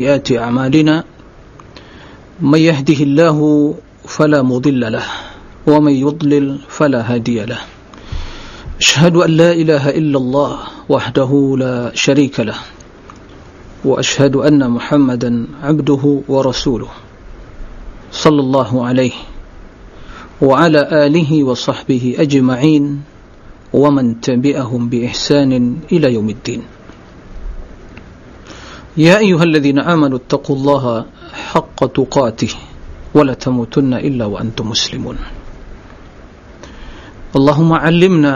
سيئات أعمالنا من يهده الله فلا مضل له ومن يضلل فلا هادي له. أشهد أن لا إله إلا الله وحده لا شريك له وأشهد أن محمدا عبده ورسوله صلى الله عليه وعلى آله وصحبه أجمعين ومن تبعهم بإحسان إلى يوم الدين. يا أيها الذين آمنوا اتقوا الله حق تقاته ولا تموتن إلا وأنتم مسلمون. اللهم علمنا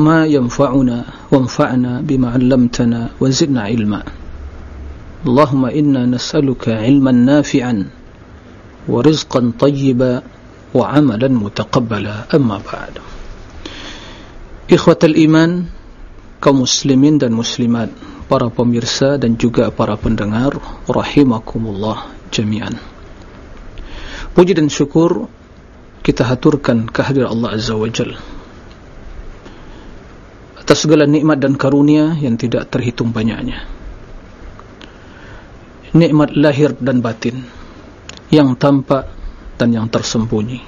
ما ينفعنا وانفعنا بما علمتنا وزدنا علما. اللهم إنا نسألك علما نافعا ورزقا طيبا وعملا متقبلا. أما بعد. إخوة الإيمان muslimin dan muslimat para pemirsa dan juga para pendengar rahimakumullah jami'an. Puji dan syukur kita haturkan kehadiran Allah Azza wa Jal. Atas segala nikmat dan karunia yang tidak terhitung banyaknya. Nikmat lahir dan batin yang tampak dan yang tersembunyi.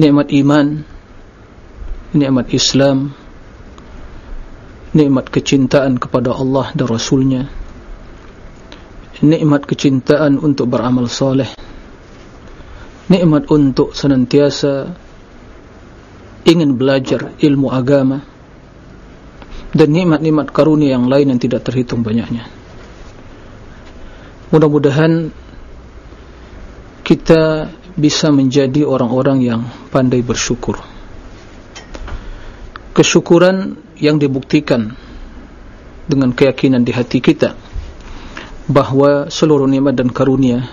Nikmat iman nikmat Islam nikmat kecintaan kepada Allah dan Rasulnya. Nikmat kecintaan untuk beramal soleh. Nikmat untuk senantiasa ingin belajar ilmu agama. Dan nikmat-nikmat karunia yang lain yang tidak terhitung banyaknya. Mudah-mudahan kita bisa menjadi orang-orang yang pandai bersyukur. Kesyukuran yang dibuktikan dengan keyakinan di hati kita bahawa seluruh nikmat dan karunia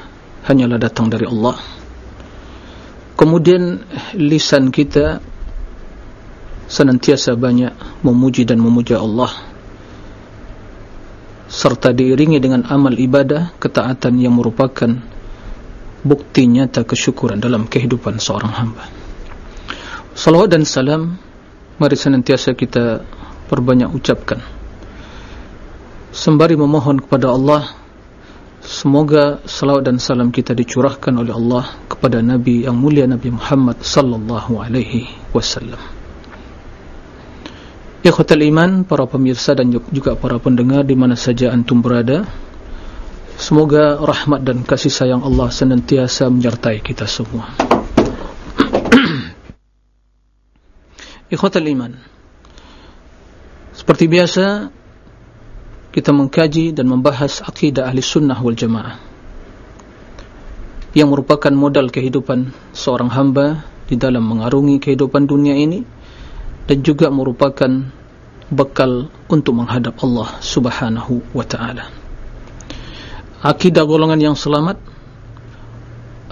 hanyalah datang dari Allah. Kemudian lisan kita senantiasa banyak memuji dan memuja Allah. Serta diiringi dengan amal ibadah ketaatan yang merupakan bukti nyata kesyukuran dalam kehidupan seorang hamba. Salawat dan salam mari senantiasa kita perbanyak ucapkan. Sembari memohon kepada Allah semoga salawat dan salam kita dicurahkan oleh Allah kepada Nabi yang mulia Nabi Muhammad sallallahu alaihi wasallam. Ikhwatal iman para pemirsa dan juga para pendengar di mana saja antum berada semoga rahmat dan kasih sayang Allah senantiasa menyertai kita semua. Ikhwatal iman seperti biasa kita mengkaji dan membahas akidah ahli sunnah wal jamaah yang merupakan modal kehidupan seorang hamba di dalam mengarungi kehidupan dunia ini dan juga merupakan bekal untuk menghadap Allah subhanahu wa ta'ala. Akidah golongan yang selamat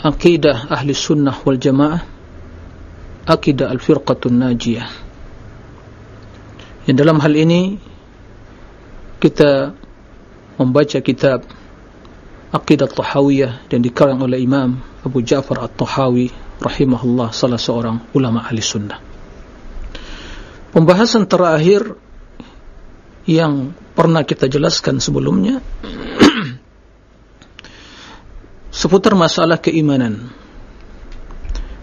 akidah ahli sunnah wal jamaah akidah al-firqatun najiyah yang dalam hal ini kita membaca kitab Aqidah Tahawiyah yang dikarang oleh Imam Abu Ja'far At-Tahawi rahimahullah salah seorang ulama ahli sunnah. Pembahasan terakhir yang pernah kita jelaskan sebelumnya seputar masalah keimanan.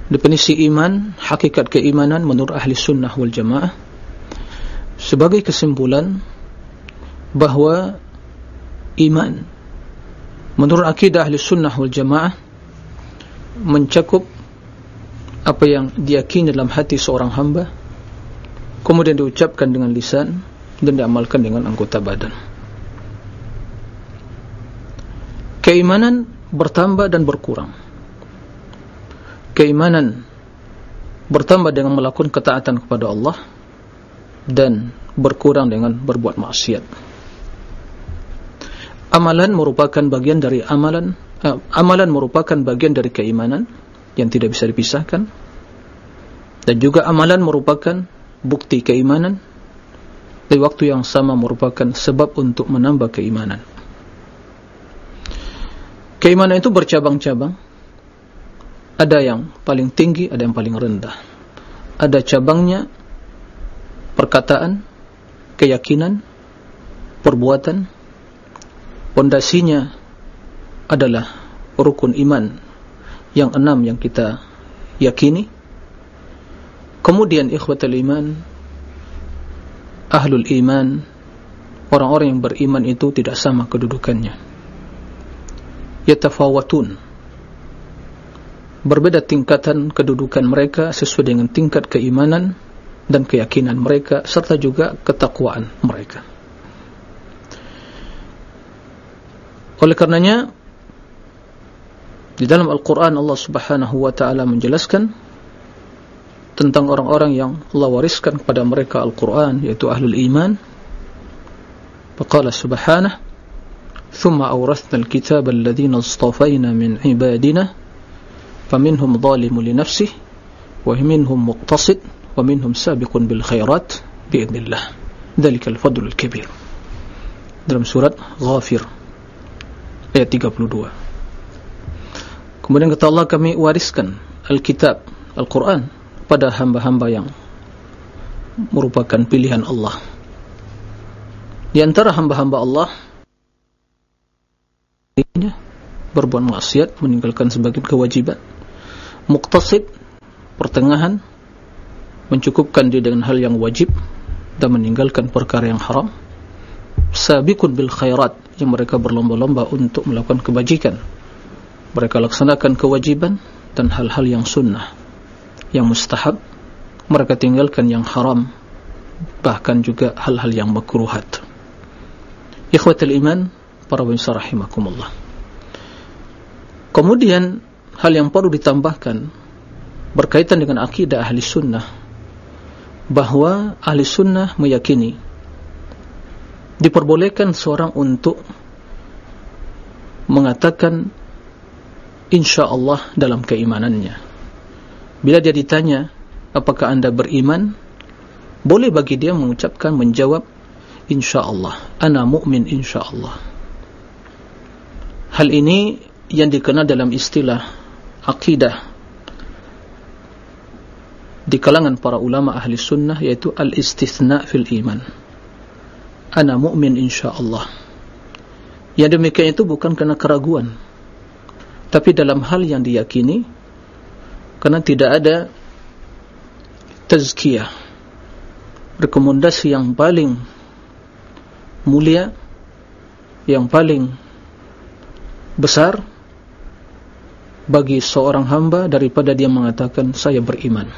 Definisi iman hakikat keimanan menurut ahli sunnah wal jamaah sebagai kesimpulan bahawa iman menurut akidah ahli sunnah wal jamaah mencakup apa yang diyakini dalam hati seorang hamba kemudian diucapkan dengan lisan dan diamalkan dengan anggota badan. Keimanan bertambah dan berkurang. Keimanan bertambah dengan melakukan ketaatan kepada Allah dan berkurang dengan berbuat maksiat. Amalan merupakan bagian dari amalan uh, amalan merupakan bagian dari keimanan yang tidak bisa dipisahkan. Dan juga amalan merupakan bukti keimanan. Di waktu yang sama merupakan sebab untuk menambah keimanan. Keimanan itu bercabang-cabang. Ada yang paling tinggi, ada yang paling rendah. Ada cabangnya perkataan, keyakinan, perbuatan, pondasinya adalah rukun iman yang enam yang kita yakini. Kemudian ikhwatul iman ahlul iman orang-orang yang beriman itu tidak sama kedudukannya. Yatafawatun. Berbeda tingkatan kedudukan mereka sesuai dengan tingkat keimanan dan keyakinan mereka serta juga ketakwaan mereka. Oleh karenanya di dalam Al-Quran Allah subhanahu wa ta'ala menjelaskan tentang orang-orang yang Allah wariskan kepada mereka Al-Quran yaitu Ahlul Iman. Faqala subhanahu Thumma awrathna al-kitab alladhina astafayna min ibadina Faminhum zalimu li nafsih Waminhum Waminhum sabiqun bil khairat Bi'idnillah Dhalika al-fadlu al-kibir Dalam surat Ghafir Ayat 32 Kemudian kata Allah kami wariskan Alkitab, Al-Quran pada hamba-hamba yang merupakan pilihan Allah. Di antara hamba-hamba Allah berbuat maksiat, meninggalkan sebagian kewajiban. Muqtasid, pertengahan, mencukupkan dia dengan hal yang wajib dan meninggalkan perkara yang haram. Sabiqun bil khairat, yang mereka berlomba-lomba untuk melakukan kebajikan. Mereka laksanakan kewajiban dan hal-hal yang sunnah yang mustahab. Mereka tinggalkan yang haram bahkan juga hal-hal yang makruhat. Ikhwatul iman para pemirsa rahimakumullah. Kemudian hal yang perlu ditambahkan berkaitan dengan akidah ahli sunnah bahawa ahli sunnah meyakini diperbolehkan seorang untuk mengatakan insya Allah dalam keimanannya. Bila dia ditanya, apakah anda beriman? Boleh bagi dia mengucapkan, menjawab, insya Allah. Ana mu'min insya Allah. Hal ini yang dikenal dalam istilah akidah di kalangan para ulama ahli sunnah yaitu al-istithna fil iman. Ana mu'min insya Allah. Yang demikian itu bukan kerana keraguan tapi dalam hal yang diyakini karena tidak ada tazkiyah rekomendasi yang paling mulia yang paling besar bagi seorang hamba daripada dia mengatakan saya beriman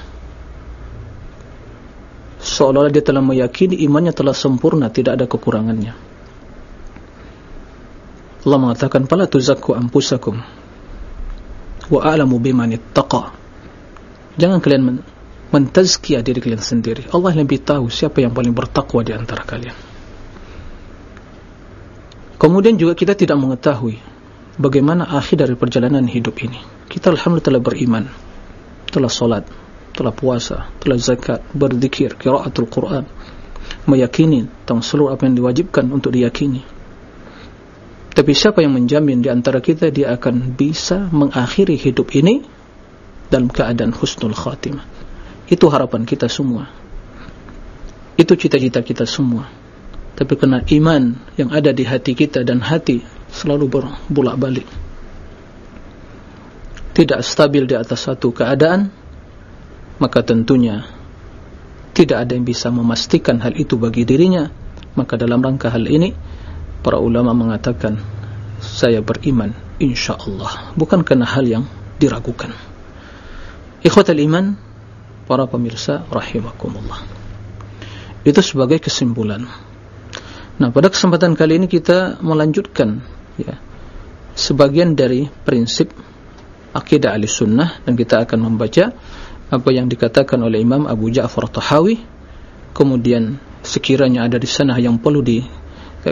seolah-olah dia telah meyakini imannya telah sempurna tidak ada kekurangannya. Allah mengatakan pala tuzakku ampusakum wa a'lamu biman ittaqa. Jangan kalian men mentazkiyah diri kalian sendiri. Allah lebih tahu siapa yang paling bertakwa di antara kalian. Kemudian juga kita tidak mengetahui bagaimana akhir dari perjalanan hidup ini. Kita alhamdulillah telah beriman telah solat telah puasa telah zakat berzikir qiraatul quran meyakini tentang seluruh apa yang diwajibkan untuk diyakini tapi siapa yang menjamin di antara kita dia akan bisa mengakhiri hidup ini dalam keadaan husnul khatimah. Itu harapan kita semua. Itu cita-cita kita semua. Tapi kena iman yang ada di hati kita dan hati selalu berbulak balik. Tidak stabil di atas satu keadaan, maka tentunya tidak ada yang bisa memastikan hal itu bagi dirinya. Maka dalam rangka hal ini, para ulama mengatakan saya beriman insyaallah. Bukan karena hal yang diragukan. Ikhwatul iman para pemirsa rahimakumullah. Itu sebagai kesimpulan. Nah pada kesempatan kali ini kita melanjutkan ya sebagian dari prinsip akidah al-sunnah dan kita akan membaca apa yang dikatakan oleh Imam Abu Ja'far Tahawi kemudian sekiranya ada di sana yang perlu di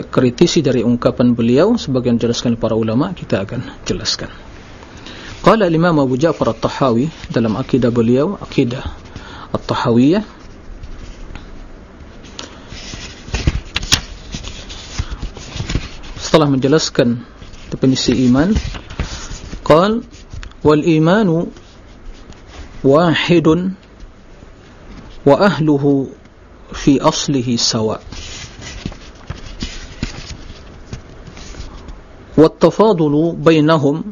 kritisi dari ungkapan beliau sebagian jelaskan para ulama kita akan jelaskan. Qala imam Abu Ja'far At-Tahawi dalam akidah beliau akidah At-Tahawiyah setelah menjelaskan definisi iman qal wal imanu wa ahluhu fi aslihi sawa' والتفاضل بينهم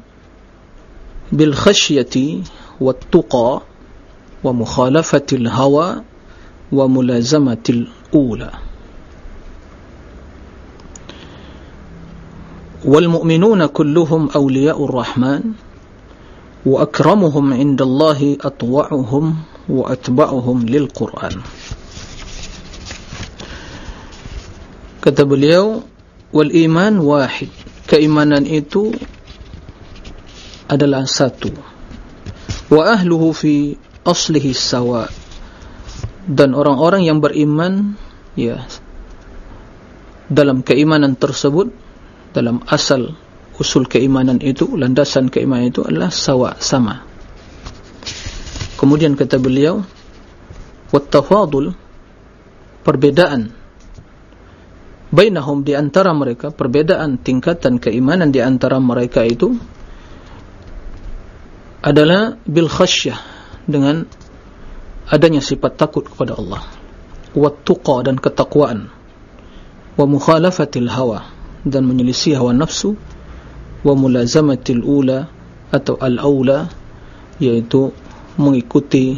بالخشية والتقى ومخالفة الهوى وملازمة الأولى. والمؤمنون كلهم أولياء الرحمن. wa akramuhum indallahi atwa'uhum wa atba'uhum lilquran kata beliau wal iman wahid. Keimanan itu adalah satu. Wa ahluhu fi aslihi sawa. Dan orang-orang yang beriman ya dalam keimanan tersebut dalam asal usul keimanan itu landasan keimanan itu adalah sawa sama. Kemudian kata beliau wattafadul perbedaan bainahum di antara mereka perbedaan tingkatan keimanan di antara mereka itu adalah bil khasyah dengan adanya sifat takut kepada Allah. Wattuqa dan ketakwaan. Wa mukhalafatil hawa dan menyelisih hawa nafsu wa mulazamatil ula atau al-aula yaitu mengikuti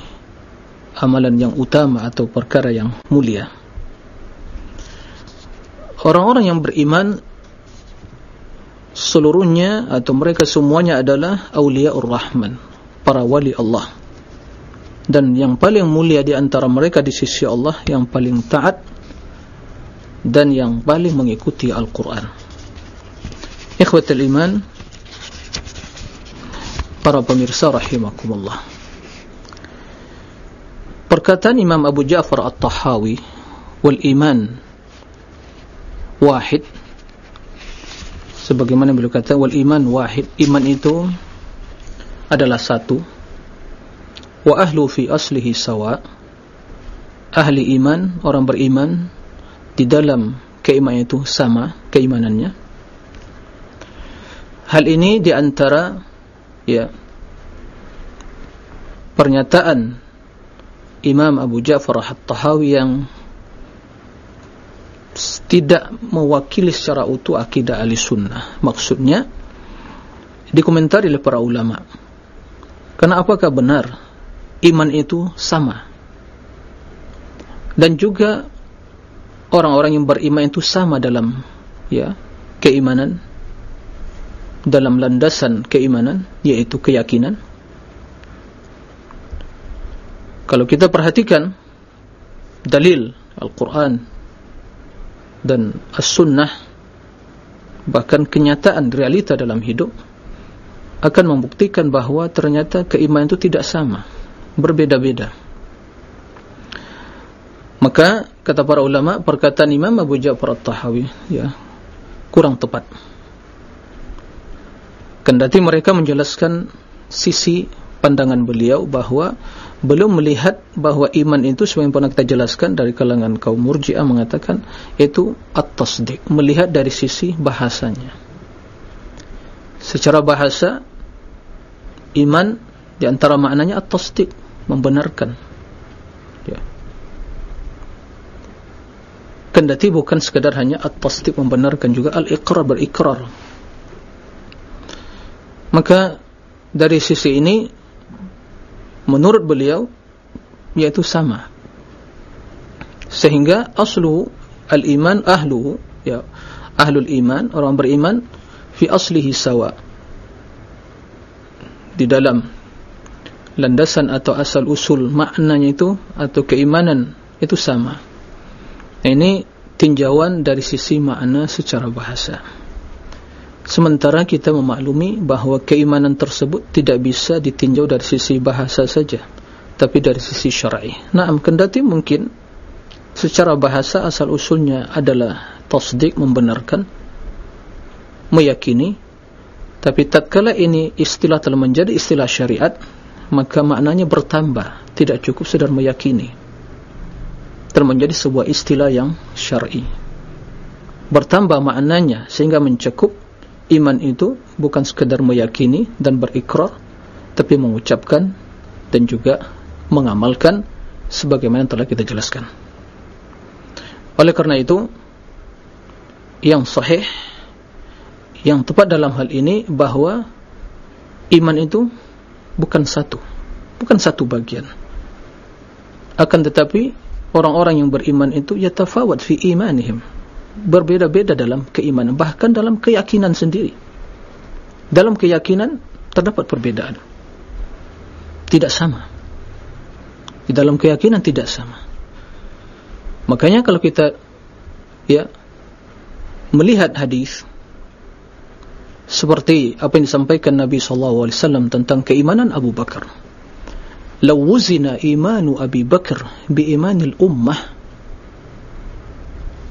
amalan yang utama atau perkara yang mulia. Orang-orang yang beriman seluruhnya atau mereka semuanya adalah awliyaur rahman para wali Allah. Dan yang paling mulia di antara mereka di sisi Allah yang paling taat dan yang paling mengikuti Al-Quran ikhwatul iman para pemirsa rahimakumullah. Perkataan Imam Abu Ja'far At-Tahawi wal iman wahid sebagaimana beliau kata wal iman wahid iman itu adalah satu. Wa ahlu fi aslihi sawa ahli iman orang beriman di dalam keimanan itu sama keimanannya hal ini di antara ya pernyataan Imam Abu Ja'far At-Tahawi yang tidak mewakili secara utuh akidah ahli sunnah. Maksudnya dikomentari oleh para ulama karena apakah benar iman itu sama? Dan juga orang-orang yang beriman itu sama dalam ya keimanan dalam landasan keimanan yaitu keyakinan. Kalau kita perhatikan dalil Al-Quran dan As-Sunnah bahkan kenyataan realita dalam hidup akan membuktikan bahawa ternyata keimanan itu tidak sama berbeda-beda. Maka kata para ulama perkataan Imam Abu Ja'far At-Tahawi ya kurang tepat kendati mereka menjelaskan sisi pandangan beliau bahawa belum melihat bahawa iman itu yang pernah kita jelaskan dari kalangan kaum murji'ah mengatakan itu at-tasdiq melihat dari sisi bahasanya. Secara bahasa iman diantara maknanya at-tasdiq membenarkan. Ya. Kendati bukan sekadar hanya at-tasdiq membenarkan juga al-iqrar berikrar maka dari sisi ini menurut beliau yaitu sama. Sehingga aslu al-iman ahlu ya ahlul iman orang beriman fi aslihi sawa. Di dalam landasan atau asal usul maknanya itu atau keimanan itu sama. Ini tinjauan dari sisi makna secara bahasa sementara kita memaklumi bahawa keimanan tersebut tidak bisa ditinjau dari sisi bahasa saja tapi dari sisi syar'i naam kendati mungkin secara bahasa asal usulnya adalah tasdik membenarkan meyakini tapi tatkala ini istilah telah menjadi istilah syariat maka maknanya bertambah tidak cukup sedar meyakini telah menjadi sebuah istilah yang syar'i. Bertambah maknanya sehingga mencakup iman itu bukan sekadar meyakini dan berikrar, tapi mengucapkan dan juga mengamalkan sebagaimana telah kita jelaskan. Oleh karena itu, yang sahih, yang tepat dalam hal ini bahawa iman itu bukan satu bukan satu bagian akan tetapi orang-orang yang beriman itu yatafawat fi imanihim berbeda-beda dalam keimanan bahkan dalam keyakinan sendiri. Dalam keyakinan terdapat perbedaan. Tidak sama. Di dalam keyakinan tidak sama. Makanya kalau kita ya melihat hadis seperti apa yang disampaikan Nabi wasallam tentang keimanan Abu Bakar. "Law wuzina imanu Abi Bakar bi imanil ummah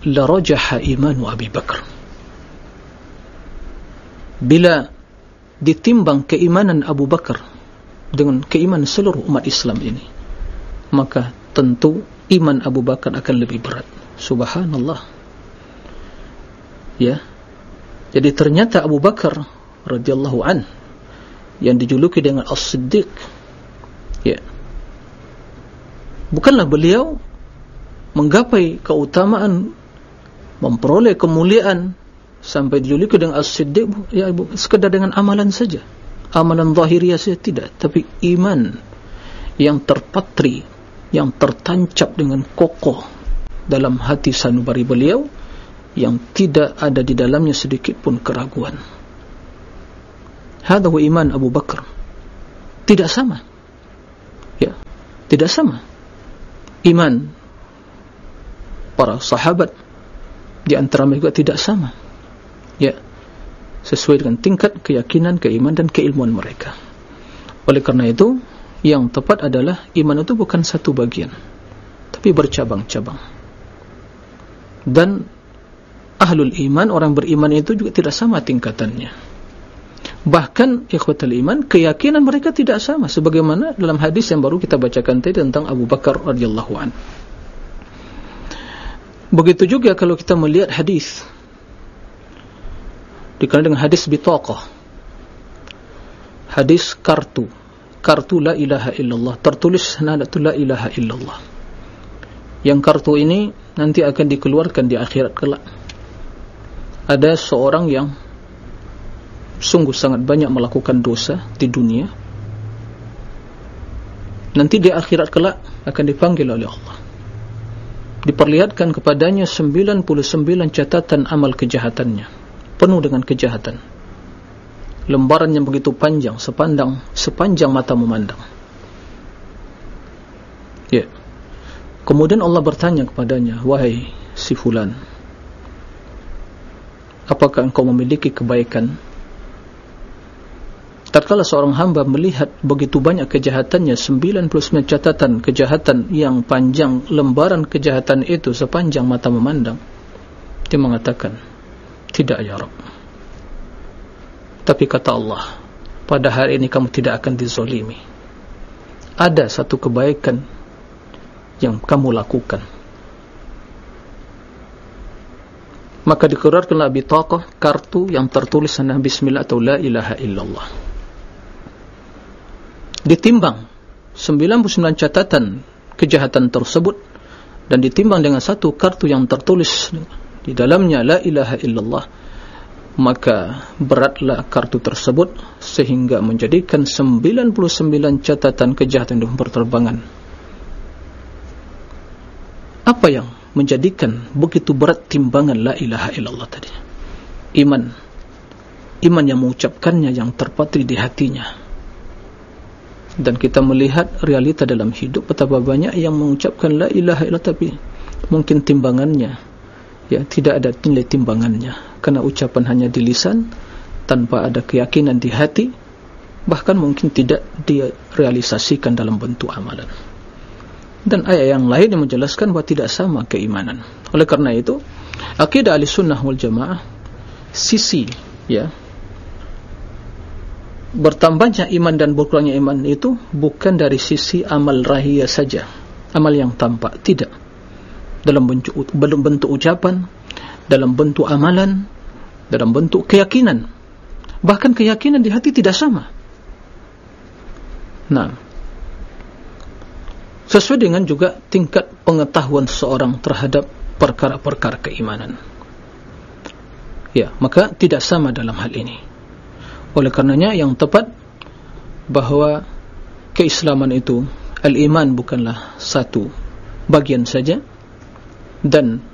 la rajaha imanu Abi Bakar." Bila ditimbang keimanan Abu Bakar dengan keimanan seluruh umat Islam ini, maka tentu iman Abu Bakar akan lebih berat. Subhanallah. Ya, jadi ternyata Abu Bakar radhiyallahu an yang dijuluki dengan As-Siddiq ya. Bukanlah beliau menggapai keutamaan memperoleh kemuliaan sampai dijuluki dengan As-Siddiq ya Ibu sekadar dengan amalan saja. Amalan zahiriah saja tidak, tapi iman yang terpatri, yang tertancap dengan kokoh dalam hati sanubari beliau yang tidak ada di dalamnya sedikit pun keraguan. Hada iman Abu Bakar. Tidak sama. Ya, tidak sama. Iman para sahabat di antara mereka tidak sama. Ya, sesuai dengan tingkat keyakinan, keiman dan keilmuan mereka. Oleh karena itu, yang tepat adalah iman itu bukan satu bagian, tapi bercabang-cabang. Dan ahlul iman, orang beriman itu juga tidak sama tingkatannya. Bahkan ikhwatul iman, keyakinan mereka tidak sama sebagaimana dalam hadis yang baru kita bacakan tadi tentang Abu Bakar radhiyallahu an. Begitu juga kalau kita melihat hadis dikenal dengan hadis bitaqah. Hadis kartu. Kartu la ilaha illallah. Tertulis nadatu la ilaha illallah. Yang kartu ini nanti akan dikeluarkan di akhirat kelak ada seorang yang sungguh sangat banyak melakukan dosa di dunia nanti di akhirat kelak akan dipanggil oleh Allah diperlihatkan kepadanya 99 catatan amal kejahatannya penuh dengan kejahatan. Lembaran yang begitu panjang sepandang sepanjang mata memandang. Ya. Kemudian Allah bertanya kepadanya wahai si fulan apakah engkau memiliki kebaikan tatkala seorang hamba melihat begitu banyak kejahatannya 99 catatan kejahatan yang panjang lembaran kejahatan itu sepanjang mata memandang dia mengatakan tidak ya Rabb. Tapi kata Allah pada hari ini kamu tidak akan dizolimi. Ada satu kebaikan yang kamu lakukan. Maka dikeluarkanlah bitaqah kartu yang tertulis sana bismillah atau la ilaha illallah ditimbang 99 catatan kejahatan tersebut dan ditimbang dengan satu kartu yang tertulis di dalamnya la ilaha illallah maka beratlah kartu tersebut sehingga menjadikan 99 catatan kejahatan dalam perterbangan. Apa yang menjadikan begitu berat timbangan la ilaha illallah tadi? Iman. Iman yang mengucapkannya yang terpatri di hatinya dan kita melihat realita dalam hidup betapa banyak yang mengucapkan la ilaha illallah tapi mungkin timbangannya ya tidak ada nilai timbangannya karena ucapan hanya di lisan tanpa ada keyakinan di hati bahkan mungkin tidak dia realisasikan dalam bentuk amalan dan ayat yang lain yang menjelaskan bahawa tidak sama keimanan. Oleh karena itu, akidah al-sunnah wal jamaah sisi ya bertambahnya iman dan berkurangnya iman itu bukan dari sisi amal rahiyah saja, amal yang tampak tidak. Dalam bentuk belum bentuk ucapan, dalam bentuk amalan, dalam bentuk keyakinan. Bahkan keyakinan di hati tidak sama. Nah, sesuai dengan juga tingkat pengetahuan seorang terhadap perkara-perkara keimanan. Ya maka tidak sama dalam hal ini oleh karenanya yang tepat bahawa keislaman itu al-iman bukanlah satu bagian saja dan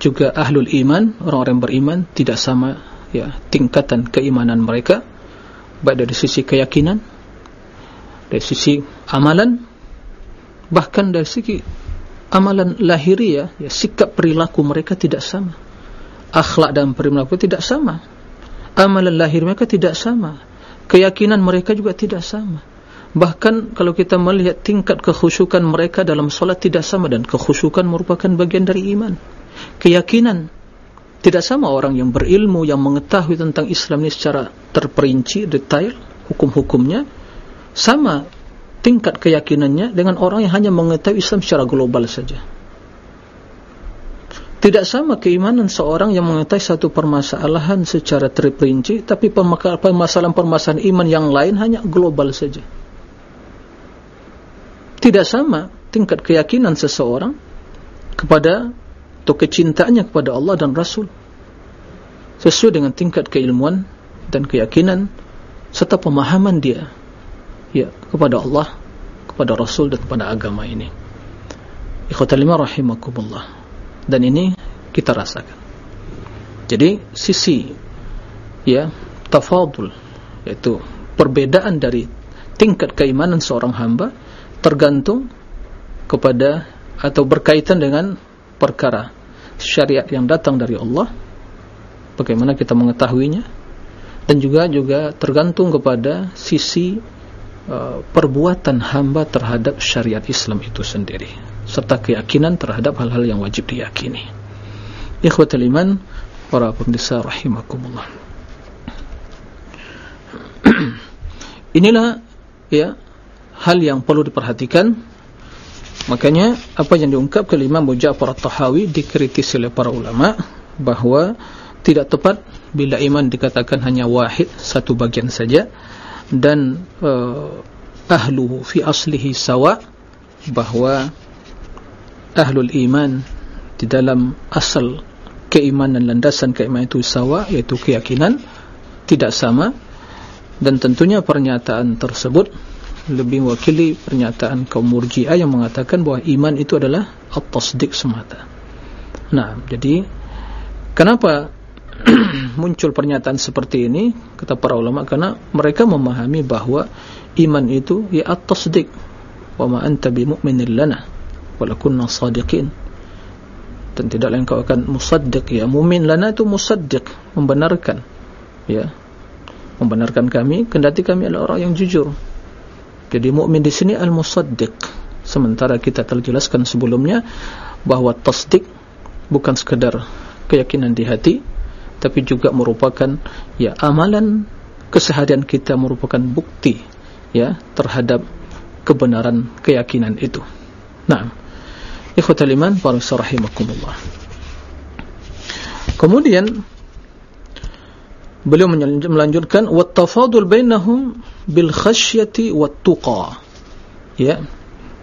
juga ahlul iman orang-orang beriman tidak sama ya tingkatan keimanan mereka baik dari sisi keyakinan dari sisi amalan bahkan dari segi amalan lahiriah ya sikap perilaku mereka tidak sama. Akhlak dan perilaku tidak sama amalan lahir mereka tidak sama. Keyakinan mereka juga tidak sama. Bahkan kalau kita melihat tingkat kekhusyukan mereka dalam solat tidak sama dan kekhusyukan merupakan bagian dari iman. Keyakinan tidak sama orang yang berilmu yang mengetahui tentang Islam ini secara terperinci detail hukum-hukumnya. Sama tingkat keyakinannya dengan orang yang hanya mengetahui Islam secara global saja tidak sama keimanan seorang yang mengetahui satu permasalahan secara terperinci, tapi permasalahan-permasalahan iman yang lain hanya global saja. Tidak sama tingkat keyakinan seseorang kepada atau kecintaannya kepada Allah dan Rasul. Sesuai dengan tingkat keilmuan dan keyakinan serta pemahaman dia ya kepada Allah, kepada Rasul dan kepada agama ini. Ikhwatal lima rahimakumullah dan ini kita rasakan. Jadi sisi ya tafadul yaitu perbedaan dari tingkat keimanan seorang hamba tergantung kepada atau berkaitan dengan perkara syariat yang datang dari Allah bagaimana kita mengetahuinya dan juga juga tergantung kepada sisi uh, perbuatan hamba terhadap syariat Islam itu sendiri serta keyakinan terhadap hal-hal yang wajib diyakini. Ikhwatul iman, para pemirsa rahimakumullah. Inilah ya hal yang perlu diperhatikan. Makanya apa yang diungkap ke Imam Abu Ja'far At-Tahawi dikritisi oleh para ulama bahawa tidak tepat bila iman dikatakan hanya wahid satu bagian saja dan uh, ahluhu fi aslihi sawa bahawa ahlul iman di dalam asal keimanan landasan keimanan itu sama yaitu keyakinan tidak sama. Dan tentunya pernyataan tersebut lebih mewakili pernyataan kaum murji'ah yang mengatakan bahawa iman itu adalah at-tasdiq semata. Nah jadi kenapa muncul pernyataan seperti ini? Kata para ulama karena mereka memahami bahawa iman itu ya at-tasdiq. Wa ma anta bi mu'minin lana walakunna sadiqin. Dan tidak lain kau akan musaddiq. Ya mumin lana itu musaddiq. Membenarkan. Ya. Membenarkan kami kendati kami adalah orang yang jujur. Jadi mukmin di sini al-musaddiq. Sementara kita telah jelaskan sebelumnya bahawa tasdik bukan sekadar keyakinan di hati tapi juga merupakan ya amalan keseharian kita merupakan bukti ya terhadap kebenaran keyakinan itu. Nah Ikhwatal iman para rahimakumullah. Kemudian beliau melanjutkan wat tafadul bainahum bil khasyati wat tuqa. Ya.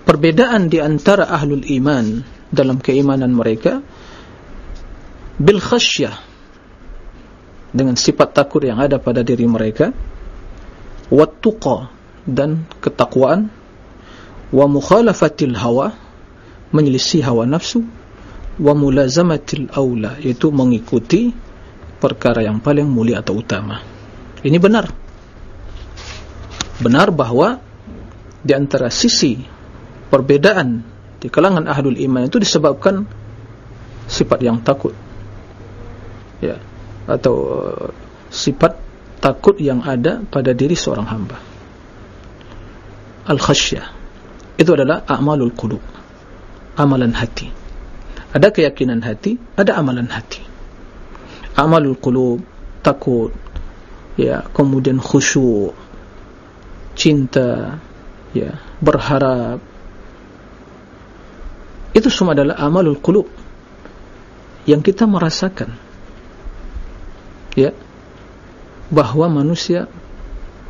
Perbedaan di antara ahlul iman dalam keimanan mereka bil khasyah dengan sifat takut yang ada pada diri mereka wat tuqa dan ketakwaan wa mukhalafatil hawa menyelisih hawa nafsu wa mulazamatil aula yaitu mengikuti perkara yang paling mulia atau utama. Ini benar. Benar bahawa di antara sisi perbedaan di kalangan ahlul iman itu disebabkan sifat yang takut. Ya atau uh, sifat takut yang ada pada diri seorang hamba. Al-khasyah. Itu adalah a'malul qulub amalan hati. Ada keyakinan hati ada amalan hati. Amalul qulub takut ya kemudian khusyuk cinta ya berharap. Itu semua adalah amalul qulub yang kita merasakan. Ya bahawa manusia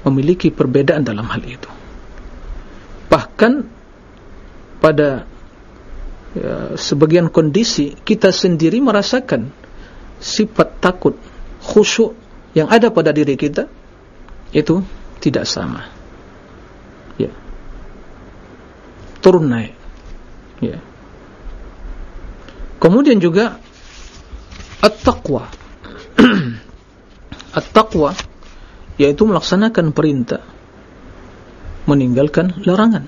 memiliki perbedaan dalam hal itu. Bahkan pada ya, sebagian kondisi kita sendiri merasakan sifat takut khusyuk yang ada pada diri kita itu tidak sama. Ya. Turun naik. Ya. Kemudian juga at-taqwa. At-taqwa yaitu melaksanakan perintah meninggalkan larangan.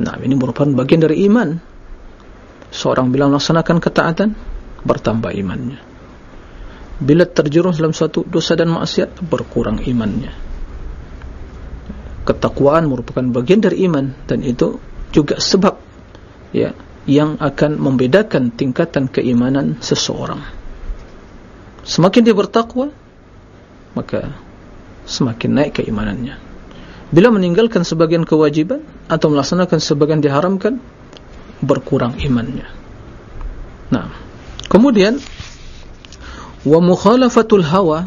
Nah ini merupakan bagian dari iman seorang bila melaksanakan ketaatan bertambah imannya. Bila terjerumus dalam suatu dosa dan maksiat berkurang imannya. Ketakwaan merupakan bagian dari iman dan itu juga sebab ya yang akan membedakan tingkatan keimanan seseorang. Semakin dia bertakwa maka semakin naik keimanannya. Bila meninggalkan sebagian kewajiban atau melaksanakan sebagian diharamkan berkurang imannya. Nah. Kemudian wa mukhalafatul hawa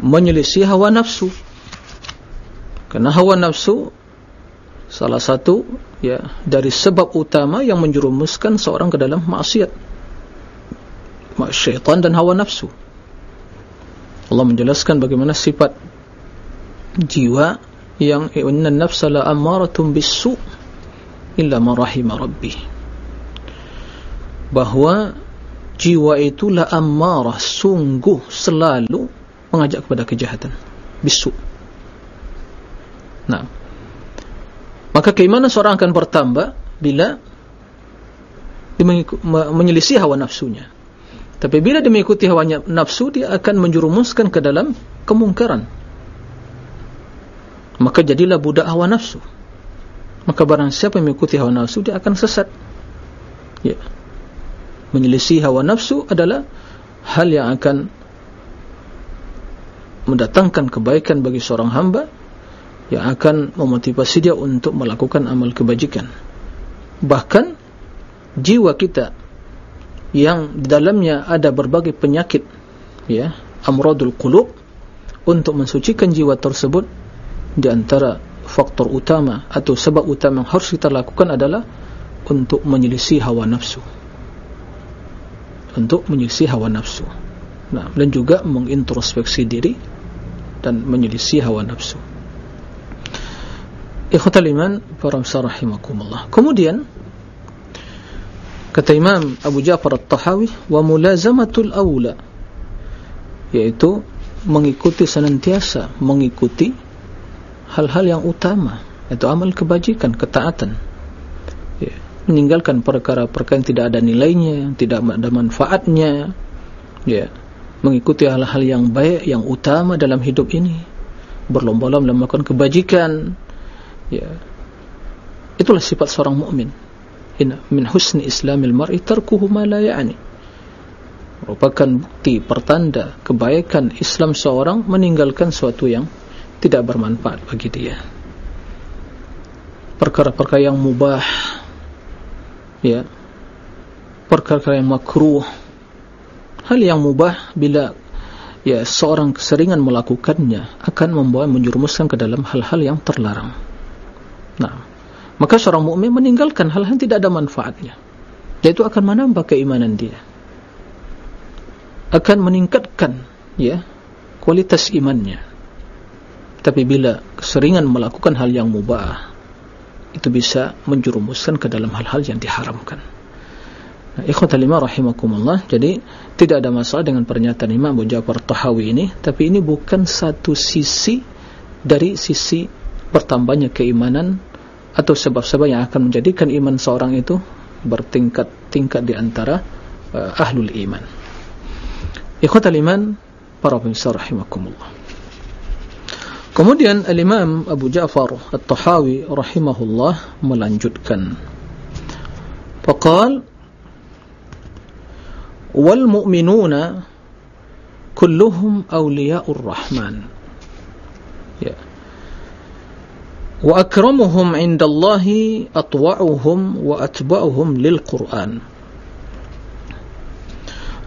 menyelisih hawa nafsu. Karena hawa nafsu salah satu ya dari sebab utama yang menjerumuskan seorang ke dalam maksiat. Syaitan dan hawa nafsu. Allah menjelaskan bagaimana sifat jiwa yang inna nafsa la ammaratun bisu illa ma rahima rabbih. Bahwa jiwa itulah amarah sungguh selalu mengajak kepada kejahatan. Bisu. Nah maka keimanan seorang akan bertambah bila menyelisih hawa nafsunya. Tapi bila dia mengikuti hawa nafsu dia akan menjurumuskan ke dalam kemungkaran. Maka jadilah budak hawa nafsu maka barang siapa yang mengikuti hawa nafsu dia akan sesat. Ya. Menyelisih hawa nafsu adalah hal yang akan mendatangkan kebaikan bagi seorang hamba yang akan memotivasi dia untuk melakukan amal kebajikan. Bahkan jiwa kita yang di dalamnya ada berbagai penyakit ya amradul qulub untuk mensucikan jiwa tersebut di antara faktor utama atau sebab utama yang harus kita lakukan adalah untuk menyelisih hawa nafsu. Untuk menyisi hawa nafsu. Nah, dan juga mengintrospeksi diri dan menyelisi hawa nafsu. Ikhwatal iman rahimakumullah. Kemudian kata Imam Abu Ja'far At-Tahawi wa mulazamatul awla yaitu mengikuti senantiasa mengikuti hal-hal yang utama itu amal kebajikan ketaatan meninggalkan perkara-perkara yang tidak ada nilainya, tidak ada manfaatnya, ya, mengikuti hal-hal yang baik, yang utama dalam hidup ini, berlomba-lomba melakukan kebajikan, ya, itulah sifat seorang mukmin. Inna min husni Islamil mar'i tarkuhu ma la ya'ni. Merupakan bukti pertanda kebaikan Islam seorang meninggalkan sesuatu yang tidak bermanfaat bagi dia. Perkara-perkara yang mubah ya. Perkara yang makruh. Hal yang mubah bila ya seorang keseringan melakukannya akan membawa menjurumuskan ke dalam hal-hal yang terlarang. Nah maka seorang mukmin meninggalkan hal-hal yang tidak ada manfaatnya. Yaitu akan menambah keimanan dia. Akan meningkatkan ya kualitas imannya tapi bila keseringan melakukan hal yang mubah itu bisa menjurumuskan ke dalam hal-hal yang diharamkan. Nah, ikhwatal lima rahimakumullah. Jadi tidak ada masalah dengan pernyataan Imam Abu Ja'far Tahawi ini, tapi ini bukan satu sisi dari sisi bertambahnya keimanan atau sebab-sebab yang akan menjadikan iman seorang itu bertingkat-tingkat di antara uh, ahlul iman. Ikhwatal iman para pemirsa rahimakumullah. Kemudian Al-Imam Abu Ja'far At-Tahawi rahimahullah melanjutkan. Faqal wal mu'minuna kulluhum awliya'ur rahman. Ya. Wa akramuhum 'inda Allah atwa'uhum wa atba'uhum lil Qur'an.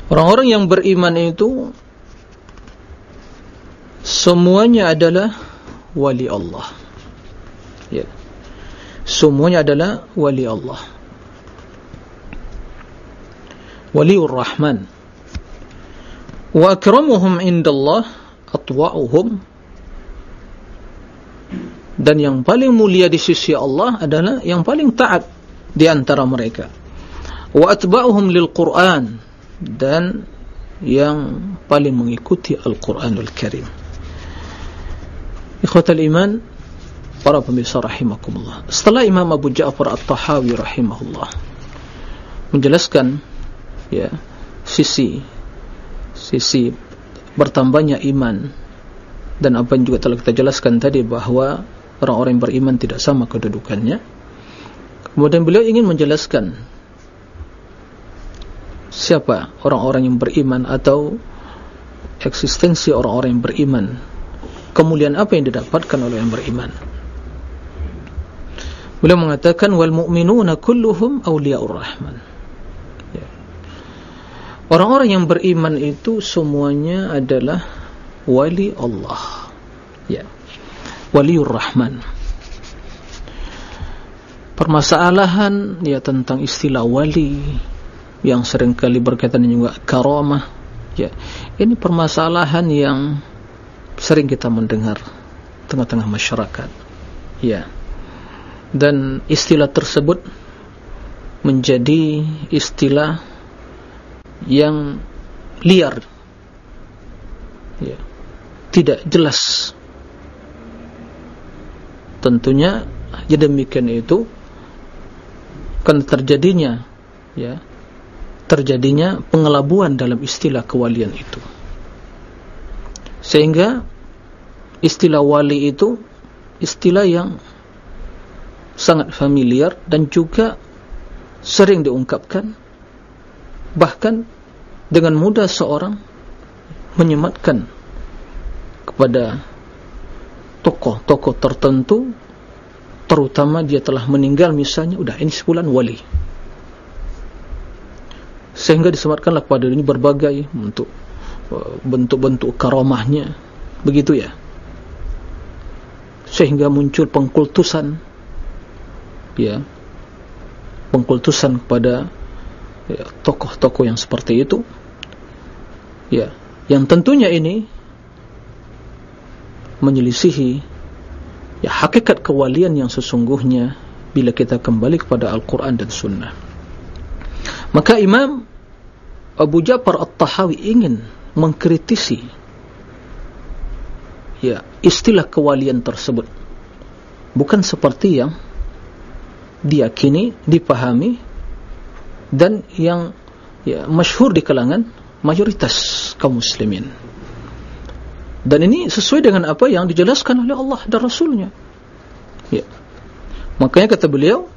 Orang-orang yang beriman itu semuanya adalah wali Allah. Ya. Semuanya adalah wali Allah. Waliur rahman. Wa akramuhum indallah atwa'uhum. Dan yang paling mulia di sisi Allah adalah yang paling taat di antara mereka. Wa atba'uhum lil Qur'an. Dan yang paling mengikuti Al-Qur'anul Karim ikhwatal iman para pemirsa rahimakumullah. Setelah Imam Abu Ja'far At-Tahawi rahimahullah menjelaskan ya sisi sisi bertambahnya iman dan apa yang juga telah kita jelaskan tadi bahawa orang-orang beriman tidak sama kedudukannya. Kemudian beliau ingin menjelaskan siapa orang-orang yang beriman atau eksistensi orang-orang yang beriman kemuliaan apa yang didapatkan oleh yang beriman? Beliau mengatakan wal mu'minuna kulluhum awliya'ur rahman. Ya. orang-orang yang beriman itu semuanya adalah wali Allah. Ya. Waliur rahman. Permasalahan ya tentang istilah wali yang seringkali berkaitan juga karamah ya. Ini permasalahan yang sering kita mendengar tengah-tengah masyarakat. Ya. Dan istilah tersebut menjadi istilah yang liar. Ya. Tidak jelas. Tentunya ya demikian itu kan terjadinya ya. Terjadinya pengelabuan dalam istilah kewalian itu. Sehingga istilah wali itu istilah yang sangat familiar dan juga sering diungkapkan bahkan dengan mudah seorang menyematkan kepada tokoh-tokoh tertentu terutama dia telah meninggal misalnya udah ini sebulan wali. Sehingga disematkanlah kepada ini berbagai bentuk uh, bentuk-bentuk karamahnya. Begitu ya sehingga muncul pengkultusan. Ya. Pengkultusan kepada ya, tokoh-tokoh ya, yang seperti itu. Ya. Yang tentunya ini menyelisihi ya hakikat kewalian yang sesungguhnya bila kita kembali kepada Al-Quran dan Sunnah. Maka Imam Abu Ja'far At-Tahawi ingin mengkritisi ya istilah kewalian tersebut bukan seperti yang diyakini, dipahami dan yang ya masyhur di kalangan mayoritas kaum muslimin. Dan ini sesuai dengan apa yang dijelaskan oleh Allah dan Rasulnya. Ya. Makanya kata beliau,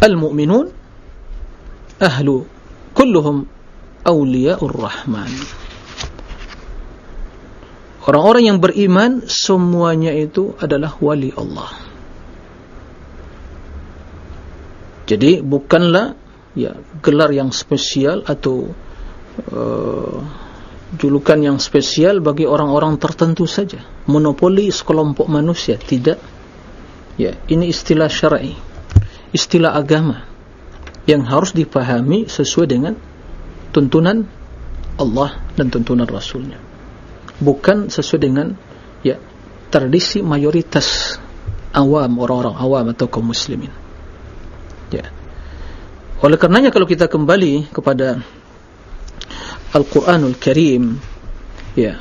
Al-mu'minun ahlu kulluhum awliya'ur rahman orang-orang yang beriman semuanya itu adalah wali Allah. Jadi bukanlah ya gelar yang spesial atau uh, julukan yang spesial bagi orang-orang tertentu saja. Monopoli sekelompok manusia tidak. Ya ini istilah syar'i. Istilah agama yang harus dipahami sesuai dengan tuntunan Allah dan tuntunan Rasulnya bukan sesuai dengan ya tradisi mayoritas awam orang-orang awam atau kaum muslimin ya oleh karenanya kalau kita kembali kepada Al-Quranul Karim ya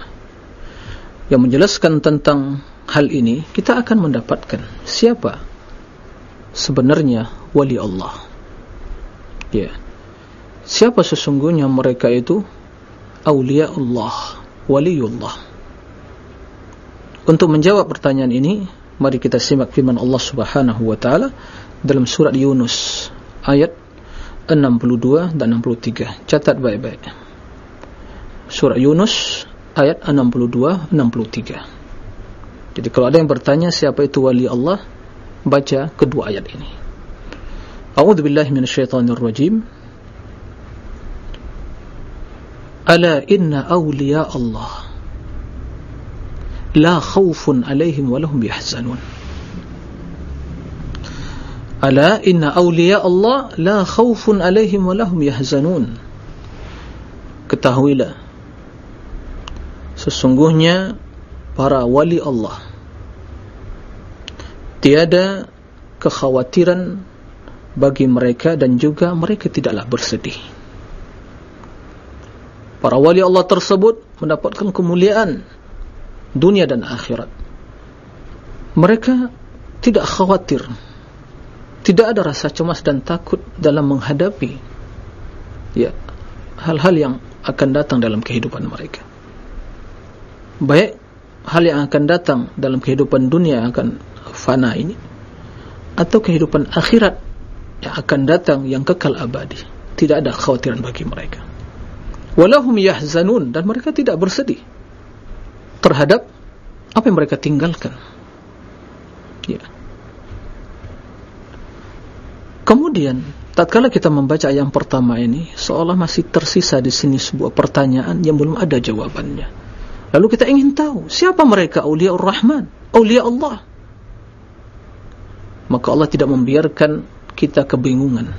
yang menjelaskan tentang hal ini kita akan mendapatkan siapa sebenarnya wali Allah Ya. Siapa sesungguhnya mereka itu? Aulia Allah, waliullah untuk menjawab pertanyaan ini mari kita simak firman Allah subhanahu wa ta'ala dalam surat Yunus ayat 62 dan 63 catat baik-baik. Surat Yunus ayat 62 63 jadi kalau ada yang bertanya siapa itu wali Allah baca kedua ayat ini. A'udzu billahi minasyaitonir rajim ألا إن أولياء الله لا خوف عليهم ولهم يحزنون ألا إن أولياء الله لا خوف عليهم ولهم يحزنون ketahuilah sesungguhnya para wali Allah tiada kekhawatiran bagi mereka dan juga mereka tidaklah bersedih para wali Allah tersebut mendapatkan kemuliaan dunia dan akhirat. Mereka tidak khawatir. Tidak ada rasa cemas dan takut dalam menghadapi ya hal-hal yang akan datang dalam kehidupan mereka. Baik hal yang akan datang dalam kehidupan dunia akan fana ini atau kehidupan akhirat yang akan datang yang kekal abadi. Tidak ada khawatiran bagi mereka walahum yahzanun. Dan mereka tidak bersedih terhadap apa yang mereka tinggalkan. Ya. Kemudian tatkala kita membaca ayat pertama ini seolah masih tersisa di sini sebuah pertanyaan yang belum ada jawabannya. Lalu kita ingin tahu siapa mereka? Awliya rahman awliya Allah. Maka Allah tidak membiarkan kita kebingungan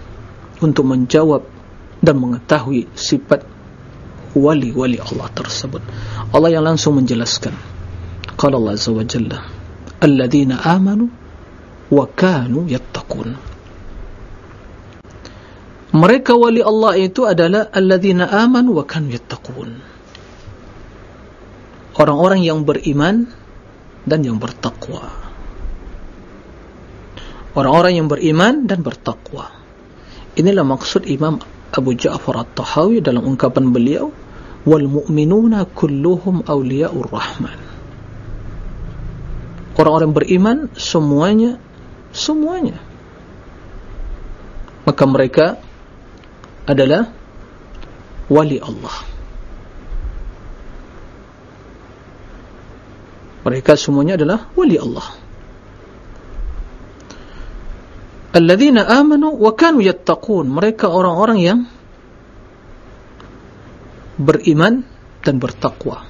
untuk menjawab dan mengetahui sifat wali-wali Allah tersebut. Allah yang langsung menjelaskan. Qala Allah Azza wa Jalla, "Alladzina amanu wa kanu yattaqun." Mereka wali Allah itu adalah alladzina amanu wa kanu yattaqun. Orang-orang yang beriman dan yang bertakwa. Orang-orang yang beriman dan bertakwa. Inilah maksud Imam Abu Ja'far At-Tahawi dalam ungkapan beliau wal mu'minuna kulluhum awliya'ur rahman. Orang-orang beriman semuanya semuanya. Maka mereka adalah wali Allah. Mereka semuanya adalah wali Allah. Alladzina amanu wa kanu yattaqun. Mereka orang-orang yang beriman dan bertakwa.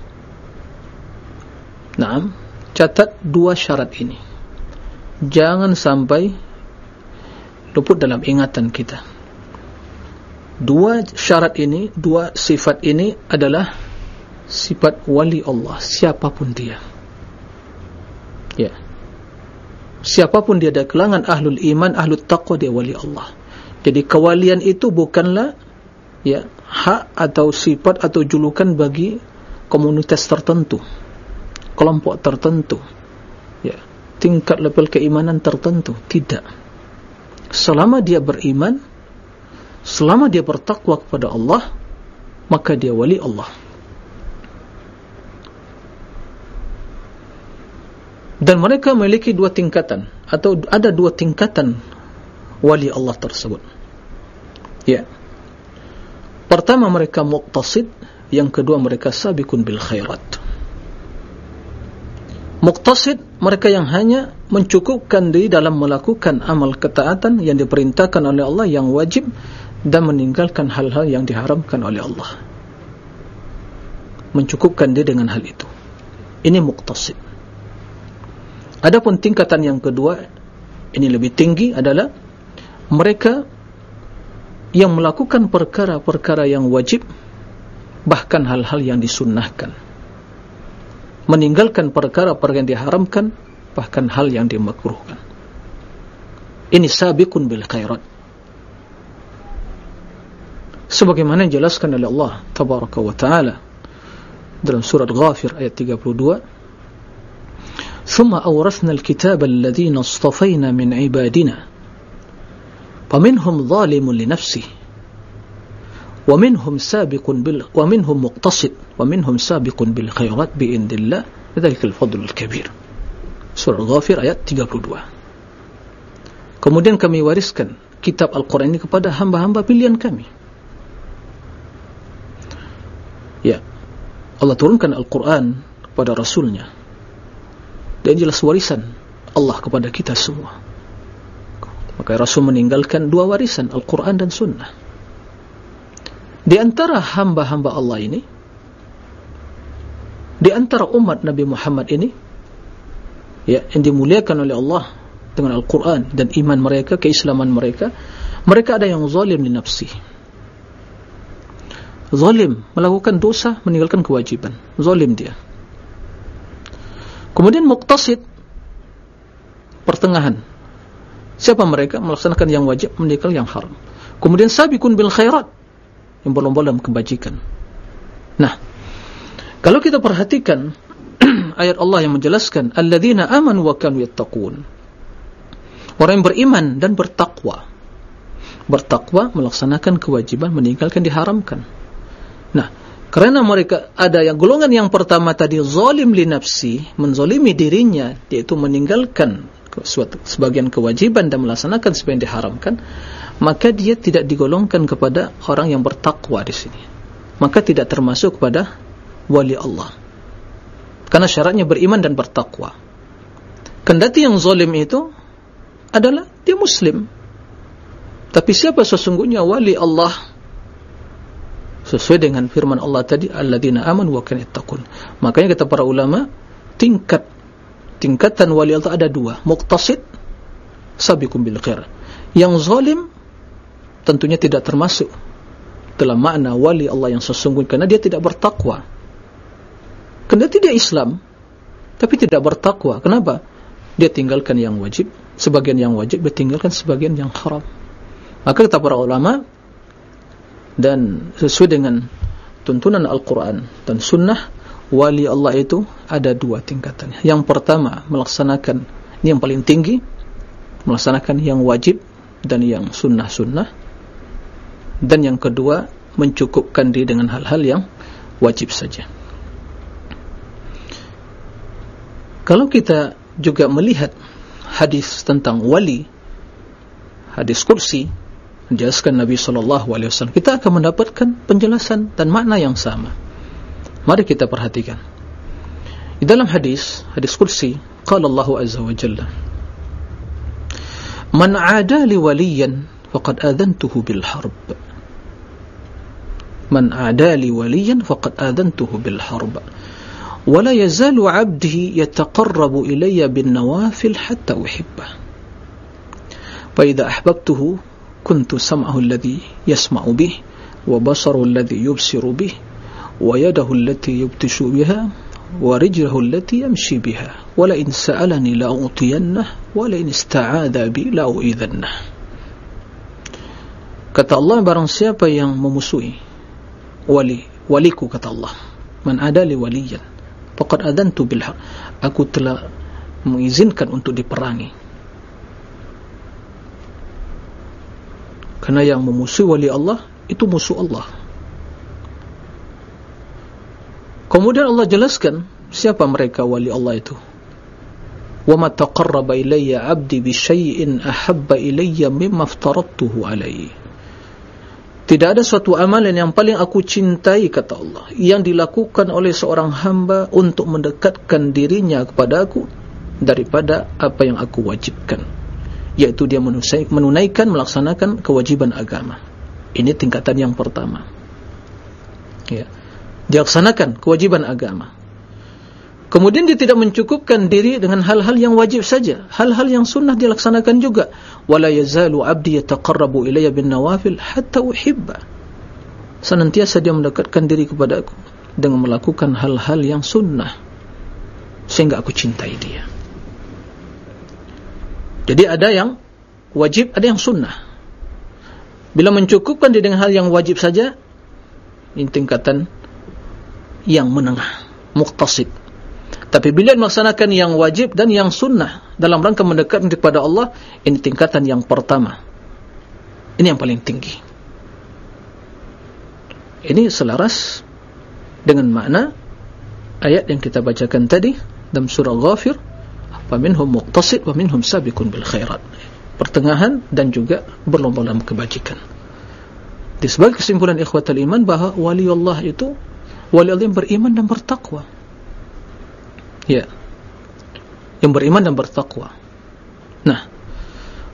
Naam catat dua syarat ini. Jangan sampai luput dalam ingatan kita. Dua syarat ini dua sifat ini adalah sifat wali Allah siapapun dia. Ya. Siapapun dia ada kelangan ahlul iman, ahlul taqwa dia wali Allah. Jadi kewalian itu bukanlah ya hak atau sifat atau julukan bagi komunitas tertentu, kelompok tertentu, ya tingkat level keimanan tertentu. Tidak. Selama dia beriman, selama dia bertakwa kepada Allah, maka dia wali Allah. dan mereka memiliki dua tingkatan atau ada dua tingkatan wali Allah tersebut ya pertama mereka muqtasid. Yang kedua mereka sabiqun bil khairat. Muqtasid mereka yang hanya mencukupkan diri dalam melakukan amal ketaatan yang diperintahkan oleh Allah yang wajib dan meninggalkan hal-hal yang diharamkan oleh Allah. Mencukupkan diri dengan hal itu. Ini muqtasid. Adapun tingkatan yang kedua ini lebih tinggi adalah mereka yang melakukan perkara-perkara yang wajib bahkan hal-hal yang disunnahkan meninggalkan perkara-perkara yang diharamkan bahkan hal yang dimakruhkan ini sabiqun bil khairat sebagaimana dijelaskan oleh Allah tabaraka wa taala dalam surat Ghafir ayat 32 ثم أورثنا الكتاب الذين اصطفينا من عبادنا فمنهم ظالم لنفسه ومنهم سابق بال ومنهم مقتصد ومنهم سابق بالخيرات بإذن الله ذلك الفضل الكبير سورة الغافر آيات 32 kemudian kami wariskan kitab Al-Quran ini kepada hamba-hamba pilihan kami ya Allah turunkan Al-Quran kepada Rasulnya dan jelas warisan Allah kepada kita semua maka Rasul meninggalkan dua warisan Al-Quran dan Sunnah. Di antara hamba-hamba Allah ini di antara umat Nabi Muhammad ini ya, yang dimuliakan oleh Allah dengan Al-Quran dan iman mereka, keislaman mereka mereka ada yang zalim di nafsi. Zalim melakukan dosa meninggalkan kewajiban. Zalim dia. Kemudian muqtasid pertengahan siapa mereka? Melaksanakan yang wajib meninggalkan yang haram. Kemudian sabiqun bil khairat. Yang berlomba dalam kebajikan. Nah kalau kita perhatikan ayat Allah yang menjelaskan alladzina amanu wa kanu yattaqun. Orang yang beriman dan bertakwa. Bertakwa melaksanakan kewajiban meninggalkan diharamkan. Nah, karena mereka ada yang golongan yang pertama tadi zalim li nafsi, menzalimi dirinya yaitu meninggalkan suatu sebagian kewajiban dan melaksanakan sebagian diharamkan, maka dia tidak digolongkan kepada orang yang bertakwa di sini. Maka tidak termasuk kepada wali Allah. Karena syaratnya beriman dan bertakwa. Kendati yang zalim itu adalah dia muslim. Tapi siapa sesungguhnya wali Allah sesuai dengan firman Allah tadi alladzina amanu wa kanu yattaqun makanya kata para ulama tingkat tingkatan wali Allah ada dua. Muqtasid sabiqum bil khair. Yang zalim tentunya tidak termasuk dalam makna wali Allah yang sesungguhnya karena dia tidak bertakwa. Kerana dia Islam tapi tidak bertakwa. Kenapa? Dia tinggalkan yang wajib sebagian yang wajib dia tinggalkan sebagian yang haram. Maka kata para ulama dan sesuai dengan tuntunan Al-Quran dan Sunnah wali Allah itu ada dua tingkatannya. Yang pertama melaksanakan ini yang paling tinggi melaksanakan yang wajib dan yang sunnah-sunnah. Dan yang kedua mencukupkan diri dengan hal-hal yang wajib saja. Kalau kita juga melihat hadis tentang wali hadis kursi menjelaskan Nabi sallallahu alaihi wasallam kita akan mendapatkan penjelasan dan makna yang sama mari kita perhatikan di dalam hadis hadis kursi qala Allah azza wa jalla man aada li waliyan faqad adantuhu bil harb man aada li waliyan faqad adantuhu bil harb ولا يزال عبده يتقرب إلي بالنوافل حتى أحبه فإذا أحببته كنت سمعه الذي يسمع به وبصره الذي يبصر به ويده التي يبتش بها ورجله التي يمشي بها ولئن سألني لأعطينه ولئن استعاذ بي لأعيذنه kata Allah barang siapa yang memusuhi wali waliku kata Allah man adali waliyan faqad adantu bil haq aku telah mengizinkan untuk diperangi Karena yang memusuhi wali Allah itu musuh Allah. Kemudian Allah jelaskan siapa mereka wali Allah itu. Taqarraba ilayya 'abdi bi syai'in ahabba ilayya mimma aftaradtuhu alayhi. Tidak ada suatu amalan yang paling aku cintai kata Allah yang dilakukan oleh seorang hamba untuk mendekatkan dirinya kepada aku daripada apa yang aku wajibkan yaitu dia menunaikan melaksanakan kewajiban agama ini tingkatan yang pertama ya dia laksanakan kewajiban agama. Kemudian dia tidak mencukupkan diri dengan hal-hal yang wajib saja. Hal-hal yang sunnah dia laksanakan juga. Wala yazalu abdi yataqarrabu ilayya bin nawafil hatta uhibba. Senantiasa dia mendekatkan diri kepada aku dengan melakukan hal-hal yang sunnah sehingga aku cintai dia. Jadi ada yang wajib, ada yang sunnah. Bila mencukupkan dia dengan hal yang wajib saja, ini tingkatan yang menengah, muktasid. Tapi bila melaksanakan yang wajib dan yang sunnah dalam rangka mendekat kepada Allah, ini tingkatan yang pertama. Ini yang paling tinggi. Ini selaras dengan makna ayat yang kita bacakan tadi dalam surah Ghafir Faminhum muqtasid wa minhum sabiqun bil khairat. Pertengahan dan juga berlomba dalam kebajikan. Di sebagai kesimpulan ikhwatal iman bahawa wali Allah itu wali Allah yang beriman dan bertakwa. Ya. Yang beriman dan bertakwa. Nah,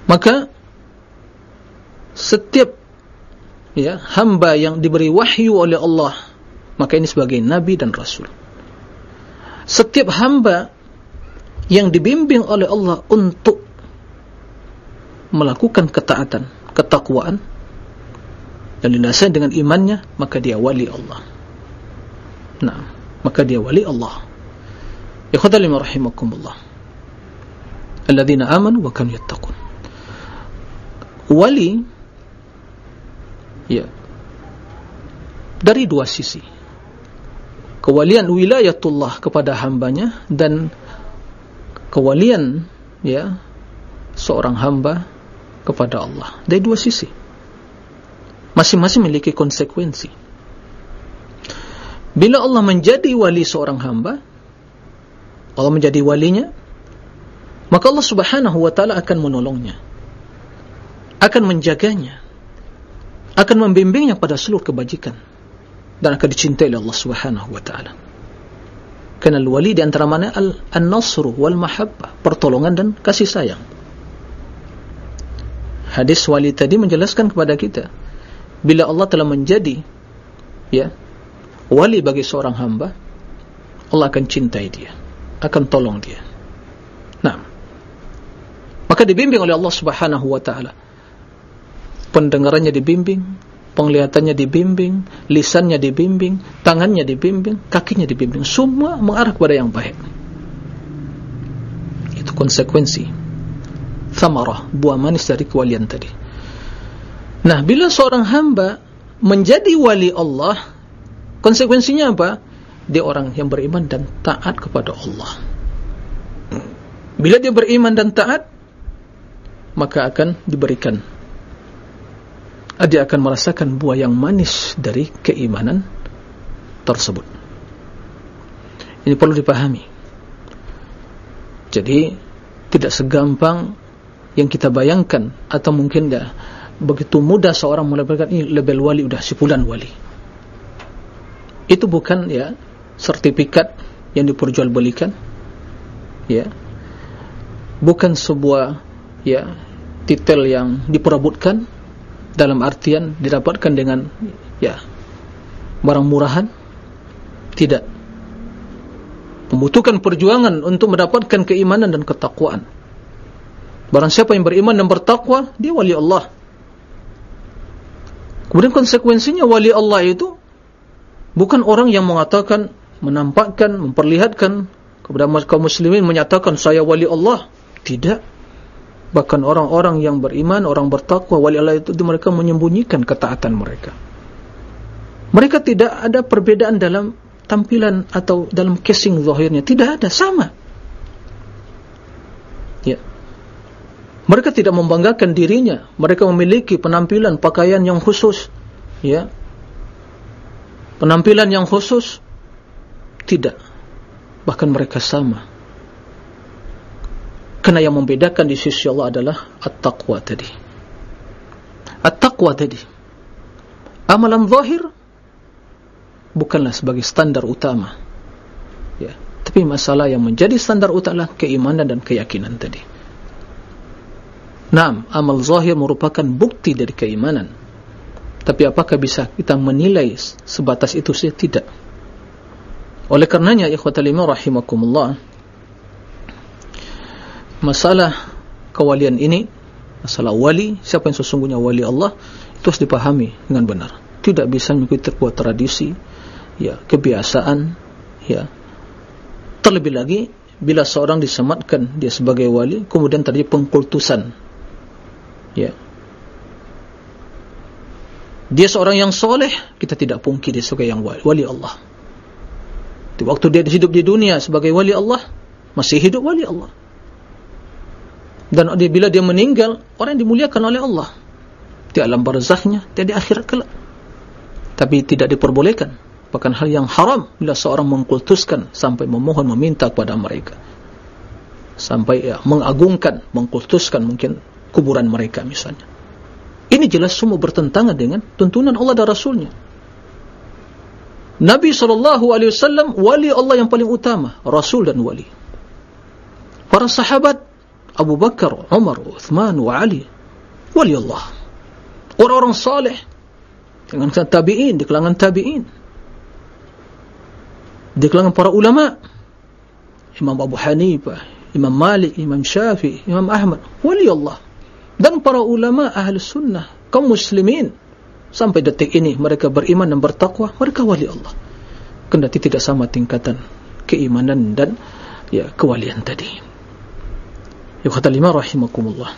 maka setiap ya hamba yang diberi wahyu oleh Allah maka ini sebagai nabi dan rasul. Setiap hamba yang dibimbing oleh Allah untuk melakukan ketaatan, ketakwaan dan dinasihati dengan imannya maka dia wali Allah nah. Maka dia wali Allah. Ikhwatal rahimakumullah. Alladzina amanu wa kanu yattaqun. Wali ya dari dua sisi. Kewalian wilayatullah kepada hambanya dan kewalian ya seorang hamba kepada Allah. Dari dua sisi. Masing-masing memiliki konsekuensi bila Allah menjadi wali seorang hamba Allah menjadi walinya maka Allah subhanahu wa ta'ala akan menolongnya akan menjaganya akan membimbingnya pada seluruh kebajikan dan akan dicintai oleh Allah subhanahu wa ta'ala. Kerana wali di antara mana? Al-nasru wal mahabbah pertolongan dan kasih sayang. Hadis wali tadi menjelaskan kepada kita bila Allah telah menjadi ya wali bagi seorang hamba Allah akan cintai dia akan tolong dia. Nah maka dibimbing oleh Allah subhanahu wa ta'ala. Pendengarannya dibimbing penglihatannya dibimbing lisannya dibimbing tangannya dibimbing kakinya dibimbing. Semua mengarah kepada yang baik. Itu konsekuensi thamarah buah manis dari kewalian tadi. Nah bila seorang hamba menjadi wali Allah konsekuensinya apa dia orang yang beriman dan taat kepada Allah bila dia beriman dan taat maka akan diberikan dia akan merasakan buah yang manis dari keimanan tersebut. Ini perlu dipahami. Jadi tidak segampang yang kita bayangkan atau mungkin dah begitu mudah seorang mendapatkan ini label wali sudah sipulan wali. Itu bukan ya sertifikat yang diperjualbelikan. Ya. Bukan sebuah ya titel yang diperebutkan dalam artian didapatkan dengan ya barang murahan tidak membutuhkan perjuangan untuk mendapatkan keimanan dan ketakwaan barang siapa yang beriman dan bertakwa dia wali Allah kemudian konsekuensinya wali Allah itu bukan orang yang mengatakan menampakkan, memperlihatkan kepada kaum muslimin menyatakan saya wali Allah. Tidak. Bahkan orang-orang yang beriman, orang bertakwa wali Allah itu mereka menyembunyikan ketaatan mereka. Mereka tidak ada perbedaan dalam tampilan atau dalam casing zahirnya. Tidak ada, sama. Ya. Mereka tidak membanggakan dirinya. Mereka memiliki penampilan pakaian yang khusus. Ya penampilan yang khusus tidak bahkan mereka sama Karena yang membedakan di sisi Allah adalah at-taqwa tadi. At-taqwa tadi. Amalan zahir bukanlah sebagai standar utama. Ya, tapi masalah yang menjadi standar utama keimanan dan keyakinan tadi. Naam, amal zahir merupakan bukti dari keimanan. Tapi apakah bisa kita menilai sebatas itu saja? Tidak. Oleh karenanya, ikhwatal iman rahimakumullah, masalah kewalian ini masalah wali siapa yang sesungguhnya wali Allah itu harus dipahami dengan benar tidak bisa mengikuti terbuat tradisi ya kebiasaan ya terlebih lagi bila seorang disematkan dia sebagai wali kemudian terjadi pengkultusan ya dia seorang yang soleh kita tidak pungki dia sebagai yang wali, Allah. Di waktu dia hidup di dunia sebagai wali Allah masih hidup wali Allah. Dan bila dia meninggal orang yang dimuliakan oleh Allah. Di alam barzakhnya dan di akhirat kelak. Tapi tidak diperbolehkan. Bahkan hal yang haram bila seorang mengkultuskan sampai memohon meminta kepada mereka. Sampai ya, mengagungkan mengkultuskan mungkin kuburan mereka misalnya ini jelas semua bertentangan dengan tuntunan Allah dan Rasulnya. Nabi SAW wali Allah yang paling utama Rasul dan wali. Para sahabat Abu Bakar, Umar, Uthman, wa Ali wali Allah. Orang-orang salih dengan tabi'in, di kelangan tabi'in. Di kelangan para ulama Imam Abu Hanifah Imam Malik, Imam Syafi'i Imam Ahmad, wali Allah dan para ulama ahli sunnah kaum muslimin sampai detik ini mereka beriman dan bertakwa mereka wali Allah. Kendati tidak sama tingkatan keimanan dan ya kewalian tadi. Kata lima rahimakumullah.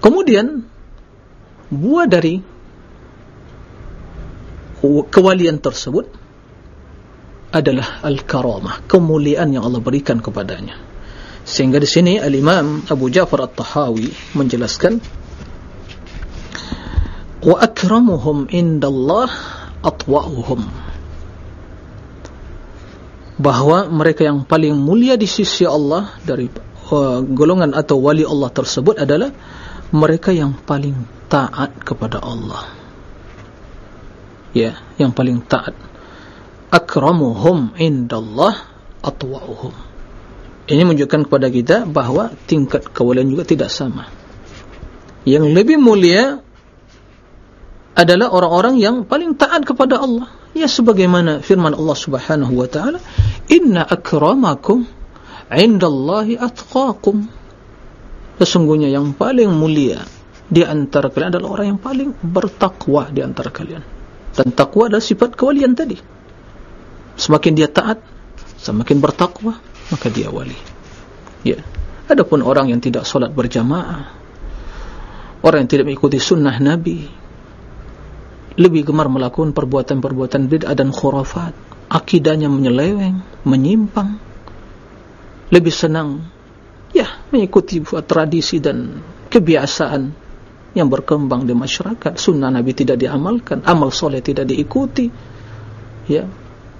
Kemudian buah dari kewalian tersebut adalah al-karamah kemuliaan yang Allah berikan kepadanya sehingga di sini al-imam Abu Ja'far At-Tahawi menjelaskan wa akramuhum indallah atwa'uhum. Bahawa mereka yang paling mulia di sisi Allah dari uh, golongan atau wali Allah tersebut adalah mereka yang paling taat kepada Allah. Ya yang paling taat. Akramuhum indallah atwa'uhum ini menunjukkan kepada kita bahawa tingkat kewalian juga tidak sama yang lebih mulia adalah orang-orang yang paling taat kepada Allah. Ya sebagaimana firman Allah Subhanahu wa taala, "Inna akramakum 'indallahi atqakum." Sesungguhnya yang paling mulia di antara kalian adalah orang yang paling bertakwa di antara kalian. Dan takwa adalah sifat kewalian tadi. Semakin dia taat, semakin bertakwa, maka dia wali. Ya. Adapun orang yang tidak solat berjamaah, orang yang tidak mengikuti sunnah Nabi, lebih gemar melakukan perbuatan-perbuatan bid'ah dan khurafat akidahnya menyeleweng menyimpang lebih senang ya mengikuti tradisi dan kebiasaan yang berkembang di masyarakat sunnah Nabi tidak diamalkan amal soleh tidak diikuti ya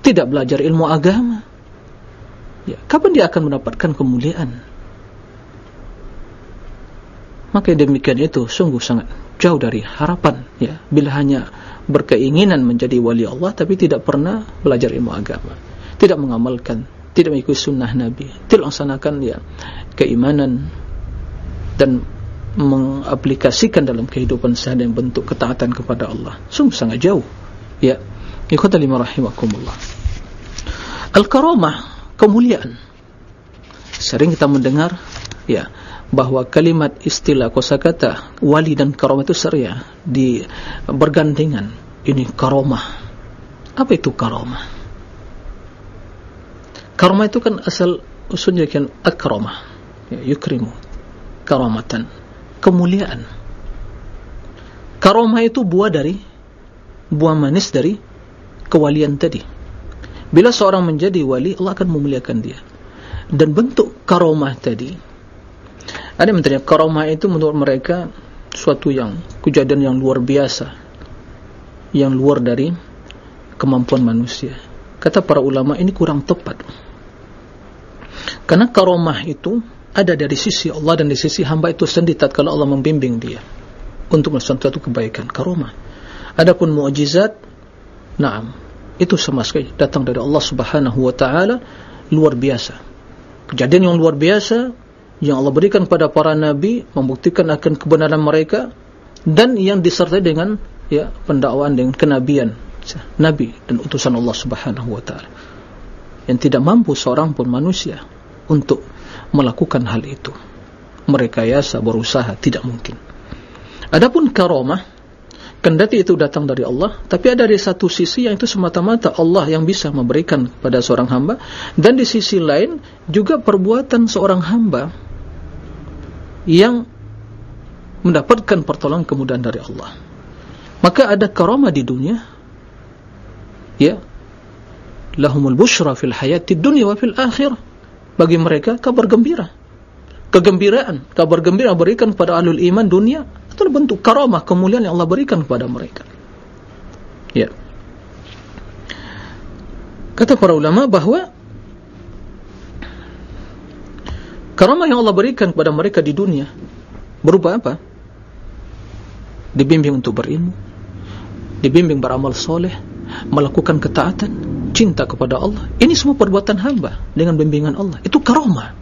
tidak belajar ilmu agama ya. Kapan dia akan mendapatkan kemuliaan? Maka demikian itu sungguh sangat jauh dari harapan. Ya. Bila hanya berkeinginan menjadi wali Allah tapi tidak pernah belajar ilmu agama. Tidak mengamalkan tidak mengikuti sunnah Nabi. Tidak melaksanakan ya keimanan dan mengaplikasikan dalam kehidupan sehari yang bentuk ketaatan kepada Allah. Sungguh sangat jauh. Ya. Ikhwata lima rahimakumullah. Al-karamah kemuliaan. Sering kita mendengar ya bahawa kalimat istilah kosakata wali dan karamah itu seria di bergandengan. Ini karamah. Apa itu karamah? Karamah itu kan asal usulnya kan akramah. Ya, yukrimu karamatan kemuliaan. Karamah itu buah dari buah manis dari kewalian tadi bila seorang menjadi wali Allah akan memuliakan dia dan bentuk karamah tadi ada yang bertanya, karomah itu menurut mereka suatu yang kejadian yang luar biasa, yang luar dari kemampuan manusia. Kata para ulama ini kurang tepat. Karena karomah itu ada dari sisi Allah dan dari sisi hamba itu sendiri kalau Allah membimbing dia untuk melakukan suatu kebaikan. Karomah. Adapun mu'jizat, naam, itu sama sekali. Datang dari Allah Subhanahu Wa Taala luar biasa. Kejadian yang luar biasa yang Allah berikan kepada para nabi membuktikan akan kebenaran mereka dan yang disertai dengan ya pendakwaan dengan kenabian nabi dan utusan Allah Subhanahu wa taala. Yang tidak mampu seorang pun manusia untuk melakukan hal itu. Mereka yasa berusaha tidak mungkin. Adapun karamah kendati itu datang dari Allah tapi ada di satu sisi yang itu semata-mata Allah yang bisa memberikan kepada seorang hamba dan di sisi lain juga perbuatan seorang hamba yang mendapatkan pertolongan kemudahan dari Allah. Maka ada karamah di dunia. Ya. Lahumul bushra fil hayati dunia wa fil akhirah. Bagi mereka kabar gembira. Kegembiraan, kabar gembira berikan kepada ahlul iman dunia itu bentuk karamah kemuliaan yang Allah berikan kepada mereka. Ya. Kata para ulama bahawa Karamah yang Allah berikan kepada mereka di dunia berupa apa? Dibimbing untuk berilmu, dibimbing beramal soleh, melakukan ketaatan, cinta kepada Allah. Ini semua perbuatan hamba dengan bimbingan Allah. Itu karamah.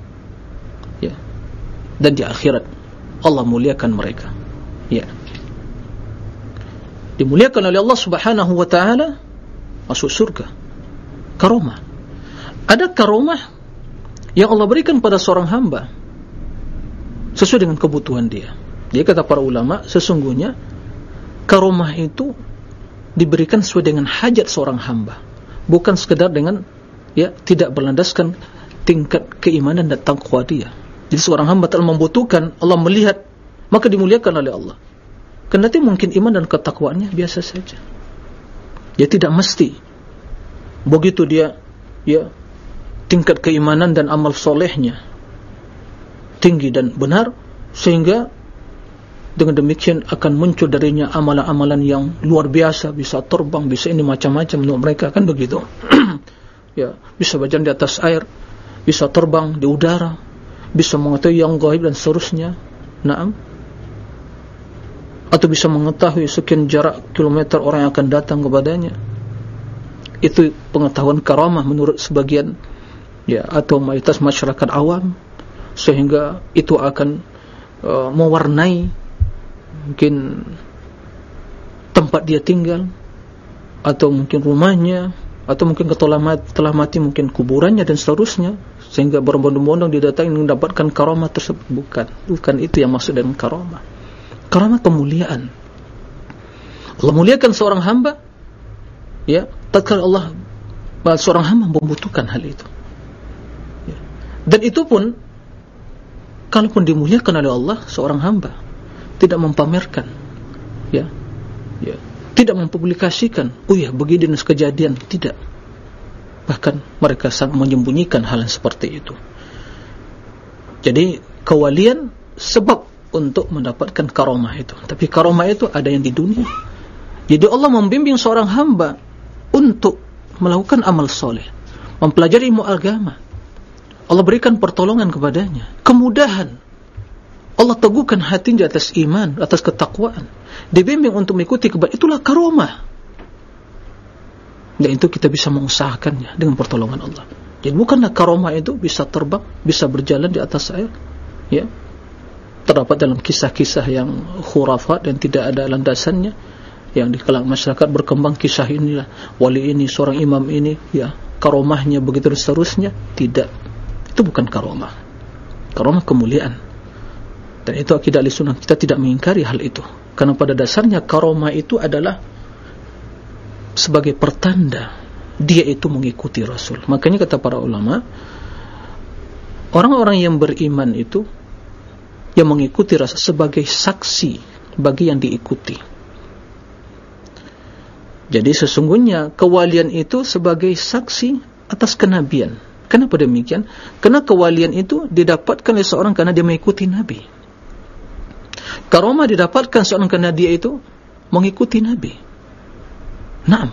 Ya. Dan di akhirat Allah muliakan mereka. Ya. Dimuliakan oleh Allah Subhanahu wa taala masuk surga. Karamah. Ada karamah yang Allah berikan pada seorang hamba sesuai dengan kebutuhan dia. Dia kata para ulama, sesungguhnya karomah itu diberikan sesuai dengan hajat seorang hamba bukan sekedar dengan ya tidak berlandaskan tingkat keimanan dan taqwa dia jadi seorang hamba telah membutuhkan Allah melihat maka dimuliakan oleh Allah. Kendati mungkin iman dan ketakwaannya biasa saja. Ya tidak mesti. Begitu dia ya tingkat keimanan dan amal solehnya tinggi dan benar sehingga dengan demikian akan muncul darinya amalan-amalan yang luar biasa bisa terbang bisa ini macam-macam untuk mereka. Kan begitu? Ya bisa berjalan di atas air bisa terbang di udara bisa mengetahui yang gaib dan seterusnya. Naam atau bisa mengetahui sekian jarak kilometer orang yang akan datang kepadanya. Itu pengetahuan karamah menurut sebagian ya atau mayoritas masyarakat awam. Sehingga itu akan uh, mewarnai mungkin tempat dia tinggal atau mungkin rumahnya atau mungkin telah mati, telah mati mungkin kuburannya dan seterusnya. Sehingga berbondong-bondong didatangi mendapatkan karamah tersebut. Bukan bukan itu yang maksud dengan karamah karamah kemuliaan. Allah muliakan seorang hamba ya tatkala Allah seorang hamba membutuhkan hal itu. Ya. dan itu pun kalaupun dimuliakan oleh Allah seorang hamba tidak mempamerkan ya ya tidak mempublikasikan oh ya begini kejadian tidak. Bahkan mereka sangat menyembunyikan hal yang seperti itu. Jadi kewalian sebab untuk mendapatkan karomah itu tapi karomah itu ada yang di dunia jadi Allah membimbing seorang hamba untuk melakukan amal soleh mempelajari ilmu agama Allah berikan pertolongan kepadanya kemudahan Allah teguhkan hatinya atas iman, atas ketakwaan. Dibimbing untuk mengikuti kebaikan. Itulah karomah. Dan itu kita bisa mengusahakannya dengan pertolongan Allah. Jadi bukanlah karomah itu bisa terbang, bisa berjalan di atas air. Ya. Terdapat dalam kisah-kisah yang khurafat dan tidak ada landasannya. Yang di kalangan masyarakat berkembang kisah inilah. Wali ini, seorang imam ini. ya Karomahnya begitu seterusnya. Tidak. Itu bukan karomah. Karomah kemuliaan dan itu akidah al-sunnah kita tidak mengingkari hal itu karena pada dasarnya karomah itu adalah sebagai pertanda dia itu mengikuti Rasul makanya kata para ulama orang-orang yang beriman itu yang mengikuti Rasul sebagai saksi bagi yang diikuti jadi sesungguhnya kewalian itu sebagai saksi atas kenabian kenapa demikian? karena kewalian itu didapatkan oleh seorang karena dia mengikuti Nabi Karomah didapatkan seorang kerana dia itu mengikuti Nabi. Naam.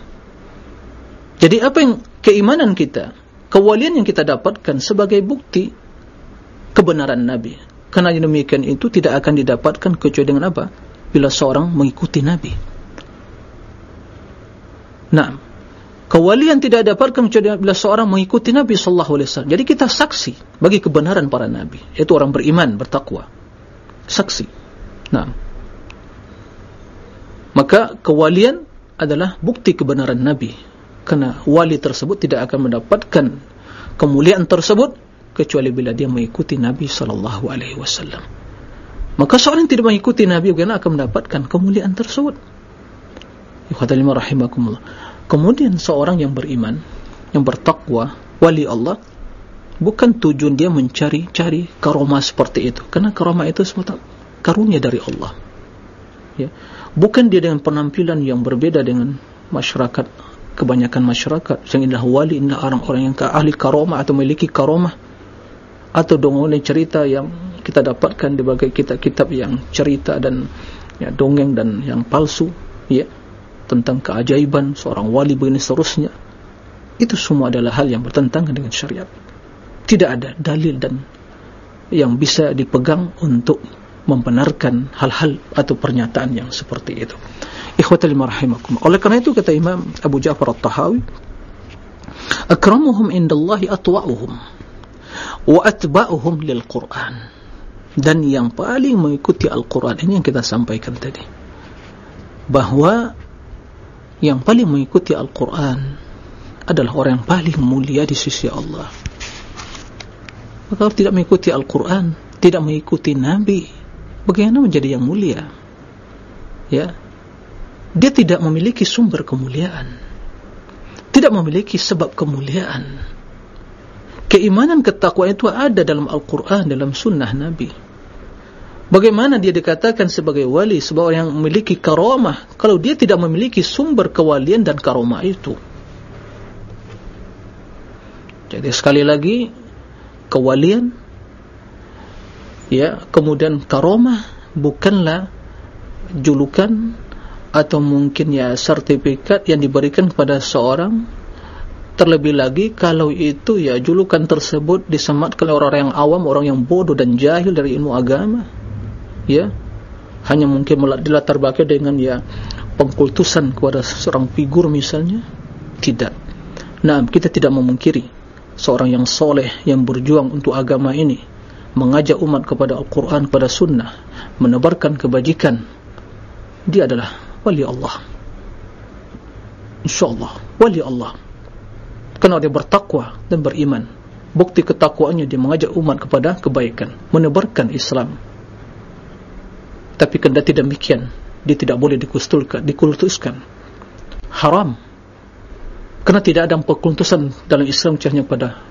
Jadi apa yang keimanan kita, kewalian yang kita dapatkan sebagai bukti kebenaran Nabi. Karena demikian itu tidak akan didapatkan kecuali dengan apa? Bila seorang mengikuti Nabi. Naam. Kewalian tidak dapatkan kecuali bila seorang mengikuti Nabi sallallahu alaihi wasallam. Jadi kita saksi bagi kebenaran para nabi, yaitu orang beriman, bertakwa. Saksi. Nah, maka kewalian adalah bukti kebenaran Nabi. Karena wali tersebut tidak akan mendapatkan kemuliaan tersebut kecuali bila dia mengikuti Nabi Sallallahu Alaihi Wasallam. Maka seorang yang tidak mengikuti Nabi bagaimana akan mendapatkan kemuliaan tersebut? Ikhwatalima rahimakumullah. Kemudian seorang yang beriman, yang bertakwa, wali Allah, bukan tujuan dia mencari-cari karomah seperti itu. Karena karomah itu semata karunia dari Allah ya. bukan dia dengan penampilan yang berbeda dengan masyarakat kebanyakan masyarakat inilah wali, inilah orang-orang yang ahli karomah atau memiliki karomah atau dongeng cerita yang kita dapatkan di bagai kitab-kitab yang cerita dan ya, dongeng dan yang palsu ya tentang keajaiban seorang wali begini seterusnya itu semua adalah hal yang bertentangan dengan syariat tidak ada dalil dan yang bisa dipegang untuk membenarkan hal-hal atau pernyataan yang seperti itu. Ikhwatul rahimakum. Oleh karena itu kata Imam Abu Ja'far At-Tahawi, "Akramuhum indallahi atwa'uhum wa atba'uhum lil Qur'an." Dan yang paling mengikuti Al-Qur'an ini yang kita sampaikan tadi. Bahwa yang paling mengikuti Al-Qur'an adalah orang yang paling mulia di sisi Allah. Maka tidak mengikuti Al-Qur'an, tidak mengikuti Nabi, bagaimana menjadi yang mulia ya dia tidak memiliki sumber kemuliaan tidak memiliki sebab kemuliaan keimanan ketakwaan itu ada dalam Al-Quran dalam sunnah Nabi. Bagaimana dia dikatakan sebagai wali sebagai orang yang memiliki karamah kalau dia tidak memiliki sumber kewalian dan karamah itu? Jadi sekali lagi kewalian ya kemudian karamah bukanlah julukan atau mungkin ya sertifikat yang diberikan kepada seorang terlebih lagi kalau itu ya julukan tersebut disematkan oleh orang yang awam orang yang bodoh dan jahil dari ilmu agama. Ya. Hanya mungkin dilatar belakang dengan ya pengkultusan kepada seorang figur misalnya. Tidak. Nah kita tidak memungkiri seorang yang soleh yang berjuang untuk agama ini mengajak umat kepada Al-Quran kepada sunnah menebarkan kebajikan. Dia adalah wali Allah. insyaAllah wali Allah kerana dia bertakwa dan beriman. Bukti ketakwaannya dia mengajak umat kepada kebaikan menebarkan Islam. Tapi kerana tidak demikian dia tidak boleh dikultuskan. Haram. Kerana tidak ada perkultusan dalam Islam cahaya pada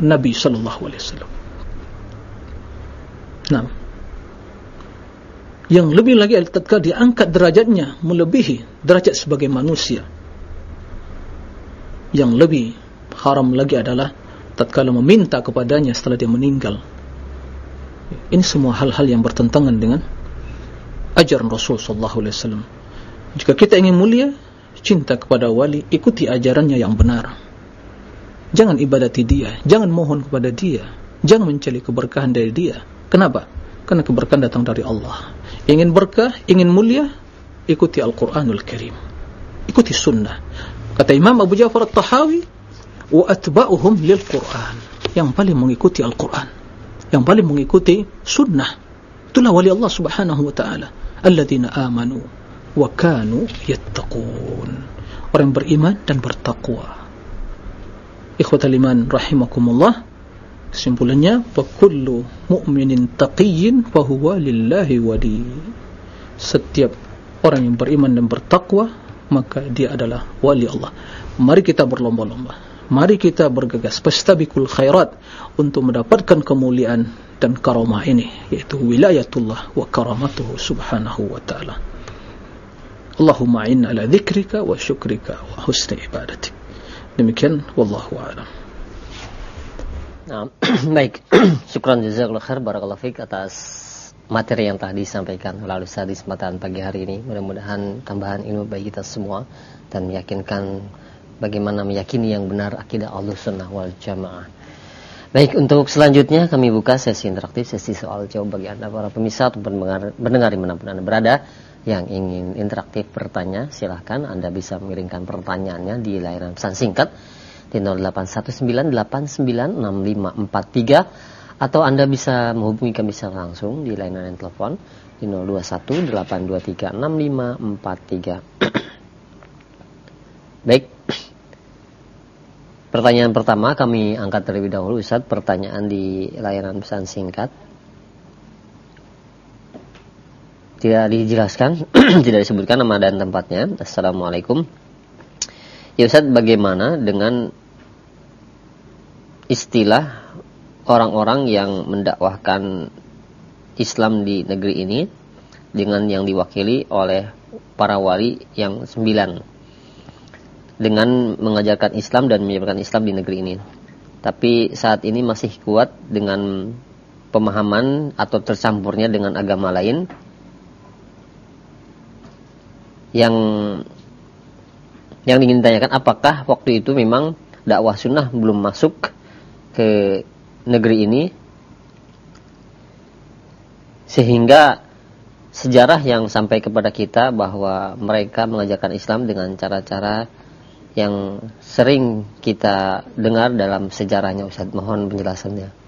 Nabi Sallallahu Alaihi Wasallam. Nah, yang lebih lagi tatkala diangkat derajatnya melebihi derajat sebagai manusia yang lebih haram lagi adalah tatkala meminta kepadanya setelah dia meninggal. Ini semua hal-hal yang bertentangan dengan ajaran Rasul sallallahu alaihi wasallam. Jika kita ingin mulia cinta kepada wali ikuti ajarannya yang benar. Jangan ibadati dia jangan mohon kepada dia jangan mencari keberkahan dari dia. Kenapa? Karena keberkahan datang dari Allah. Ingin berkah, ingin mulia, ikuti Al-Quranul Karim. Ikuti sunnah. Kata Imam Abu Ja'far Al-Tahawi, wa atba'uhum lil-Quran. Yang paling mengikuti Al-Quran. Yang paling mengikuti sunnah. Itulah wali Allah subhanahu wa ta'ala. Alladina amanu wa kanu yattaqun. Orang beriman dan bertakwa. Ikhwatal iman rahimakumullah kesimpulannya wa kullu mu'minin taqiyyin fa huwa lillahi wali setiap orang yang beriman dan bertakwa maka dia adalah wali Allah. Mari kita berlomba-lomba. Mari kita bergegas. Fastabiqul khairat untuk mendapatkan kemuliaan dan karamah ini yaitu wilayatullah wa karamatuhu subhanahu wa ta'ala. Allahumma inna ala dhikrika wa syukrika wa husni ibadatik. Demikian wallahu a'lam. Nah, baik. Syukran jazakallahu khair barakallahu fik atas materi yang tadi disampaikan lalu saat di kesempatan pagi hari ini. Mudah-mudahan tambahan ilmu bagi kita semua dan meyakinkan bagaimana meyakini yang benar akidah Allah Sunnah wal Jamaah. Baik, untuk selanjutnya kami buka sesi interaktif, sesi soal jawab bagi Anda para pemirsa atau mendengar, mendengar di mana pun Anda berada yang ingin interaktif bertanya, silahkan Anda bisa mengirimkan pertanyaannya di layanan pesan singkat di 0819896543 atau Anda bisa menghubungi kami secara langsung di layanan telepon di 0218236543. Baik. Pertanyaan pertama kami angkat terlebih dahulu Ustaz, pertanyaan di layanan pesan singkat. Tidak dijelaskan, tidak disebutkan nama dan tempatnya. Assalamualaikum. Ya Ustaz, bagaimana dengan istilah orang-orang yang mendakwahkan Islam di negeri ini dengan yang diwakili oleh para wali yang sembilan dengan mengajarkan Islam dan menyebarkan Islam di negeri ini. Tapi saat ini masih kuat dengan pemahaman atau tercampurnya dengan agama lain yang yang ingin ditanyakan apakah waktu itu memang dakwah sunnah belum masuk ke negeri ini sehingga sejarah yang sampai kepada kita bahwa mereka mengajarkan Islam dengan cara-cara yang sering kita dengar dalam sejarahnya Ustaz mohon penjelasannya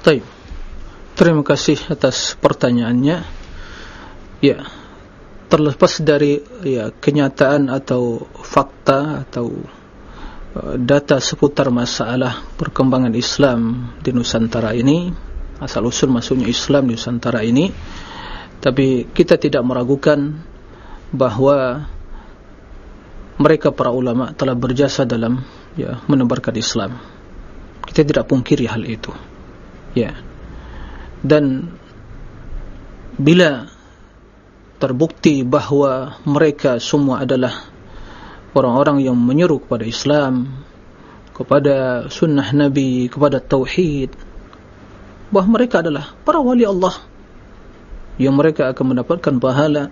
Baik. Terima kasih atas pertanyaannya. Ya. Terlepas dari ya kenyataan atau fakta atau uh, data seputar masalah perkembangan Islam di Nusantara ini asal usul masuknya Islam di Nusantara ini tapi kita tidak meragukan bahawa mereka para ulama telah berjasa dalam ya menebarkan Islam. Kita tidak pungkiri hal itu. Ya. Dan bila terbukti bahawa mereka semua adalah orang-orang yang menyeru kepada Islam kepada sunnah Nabi kepada Tauhid. Bahawa mereka adalah para wali Allah yang mereka akan mendapatkan pahala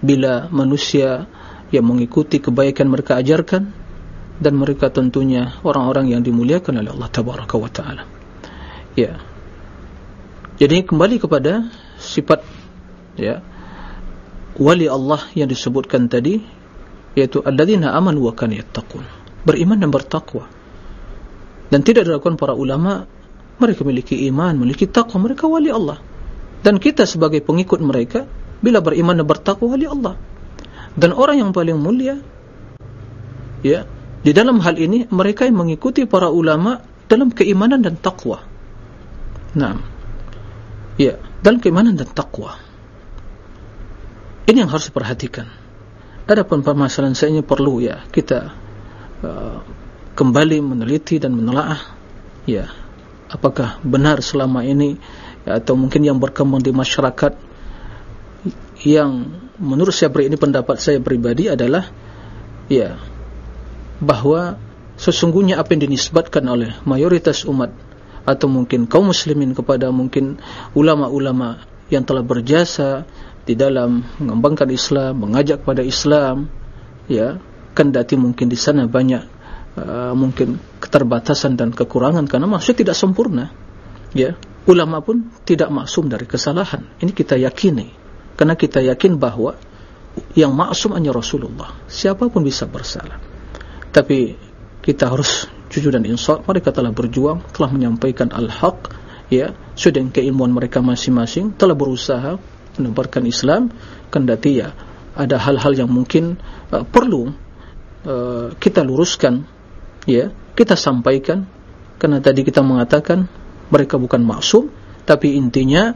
bila manusia yang mengikuti kebaikan mereka ajarkan dan mereka tentunya orang-orang yang dimuliakan oleh Allah Tabaraka wa Ta'ala. Ya. Jadi kembali kepada sifat ya wali Allah yang disebutkan tadi yaitu alladzina amanu wa kanu yattaqun. Beriman dan bertakwa. Dan tidak dilakukan para ulama mereka memiliki iman memiliki takwa mereka wali Allah. Dan kita sebagai pengikut mereka bila beriman dan bertakwa wali Allah. Dan orang yang paling mulia ya di dalam hal ini mereka yang mengikuti para ulama dalam keimanan dan takwa. Nah ya dalam keimanan dan takwa ini yang harus diperhatikan. Adapun permasalahan saya perlu ya kita uh, kembali meneliti dan menelaah ya apakah benar selama ini ya, atau mungkin yang berkembang di masyarakat yang menurut saya ini pendapat saya pribadi adalah ya bahwa sesungguhnya apa yang dinisbatkan oleh mayoritas umat atau mungkin kaum muslimin kepada mungkin ulama-ulama yang telah berjasa di dalam mengembangkan Islam, mengajak pada Islam, ya, kendati mungkin di sana banyak uh, mungkin keterbatasan dan kekurangan karena maksudnya tidak sempurna, ya, ulama pun tidak maksum dari kesalahan. Ini kita yakini, karena kita yakin bahawa yang maksum hanya Rasulullah. Siapapun bisa bersalah. Tapi kita harus jujur dan insaf. Mereka telah berjuang, telah menyampaikan al-haq, ya, sudah keilmuan mereka masing-masing, telah berusaha menebarkan Islam kendati ya ada hal-hal yang mungkin uh, perlu uh, kita luruskan ya kita sampaikan. Karena tadi kita mengatakan mereka bukan maksum tapi intinya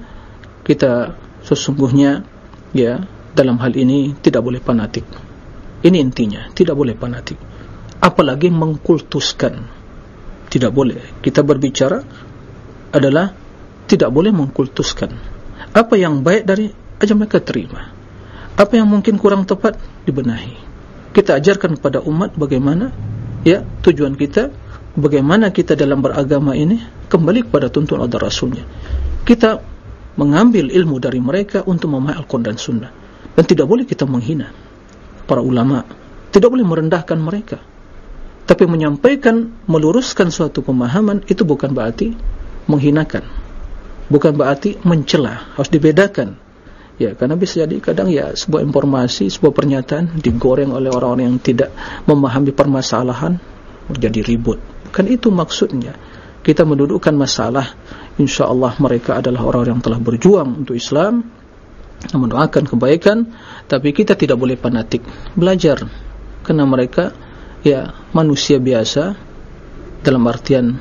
kita sesungguhnya ya dalam hal ini tidak boleh fanatik. Ini intinya tidak boleh fanatik. Apalagi mengkultuskan. Tidak boleh. Kita berbicara adalah tidak boleh mengkultuskan apa yang baik dari aja mereka terima. Apa yang mungkin kurang tepat dibenahi. Kita ajarkan kepada umat bagaimana ya tujuan kita bagaimana kita dalam beragama ini kembali kepada tuntunan Allah Rasulnya. Kita mengambil ilmu dari mereka untuk memahami Al-Quran dan Sunnah. Dan tidak boleh kita menghina para ulama. Tidak boleh merendahkan mereka. Tapi menyampaikan meluruskan suatu pemahaman itu bukan berarti menghinakan bukan berarti mencela harus dibedakan. Ya karena bisa jadi kadang ya sebuah informasi sebuah pernyataan digoreng oleh orang-orang yang tidak memahami permasalahan menjadi ribut. Kan itu maksudnya. Kita mendudukkan masalah insyaallah mereka adalah orang-orang yang telah berjuang untuk Islam mendoakan kebaikan tapi kita tidak boleh fanatik belajar. Karena mereka ya manusia biasa dalam artian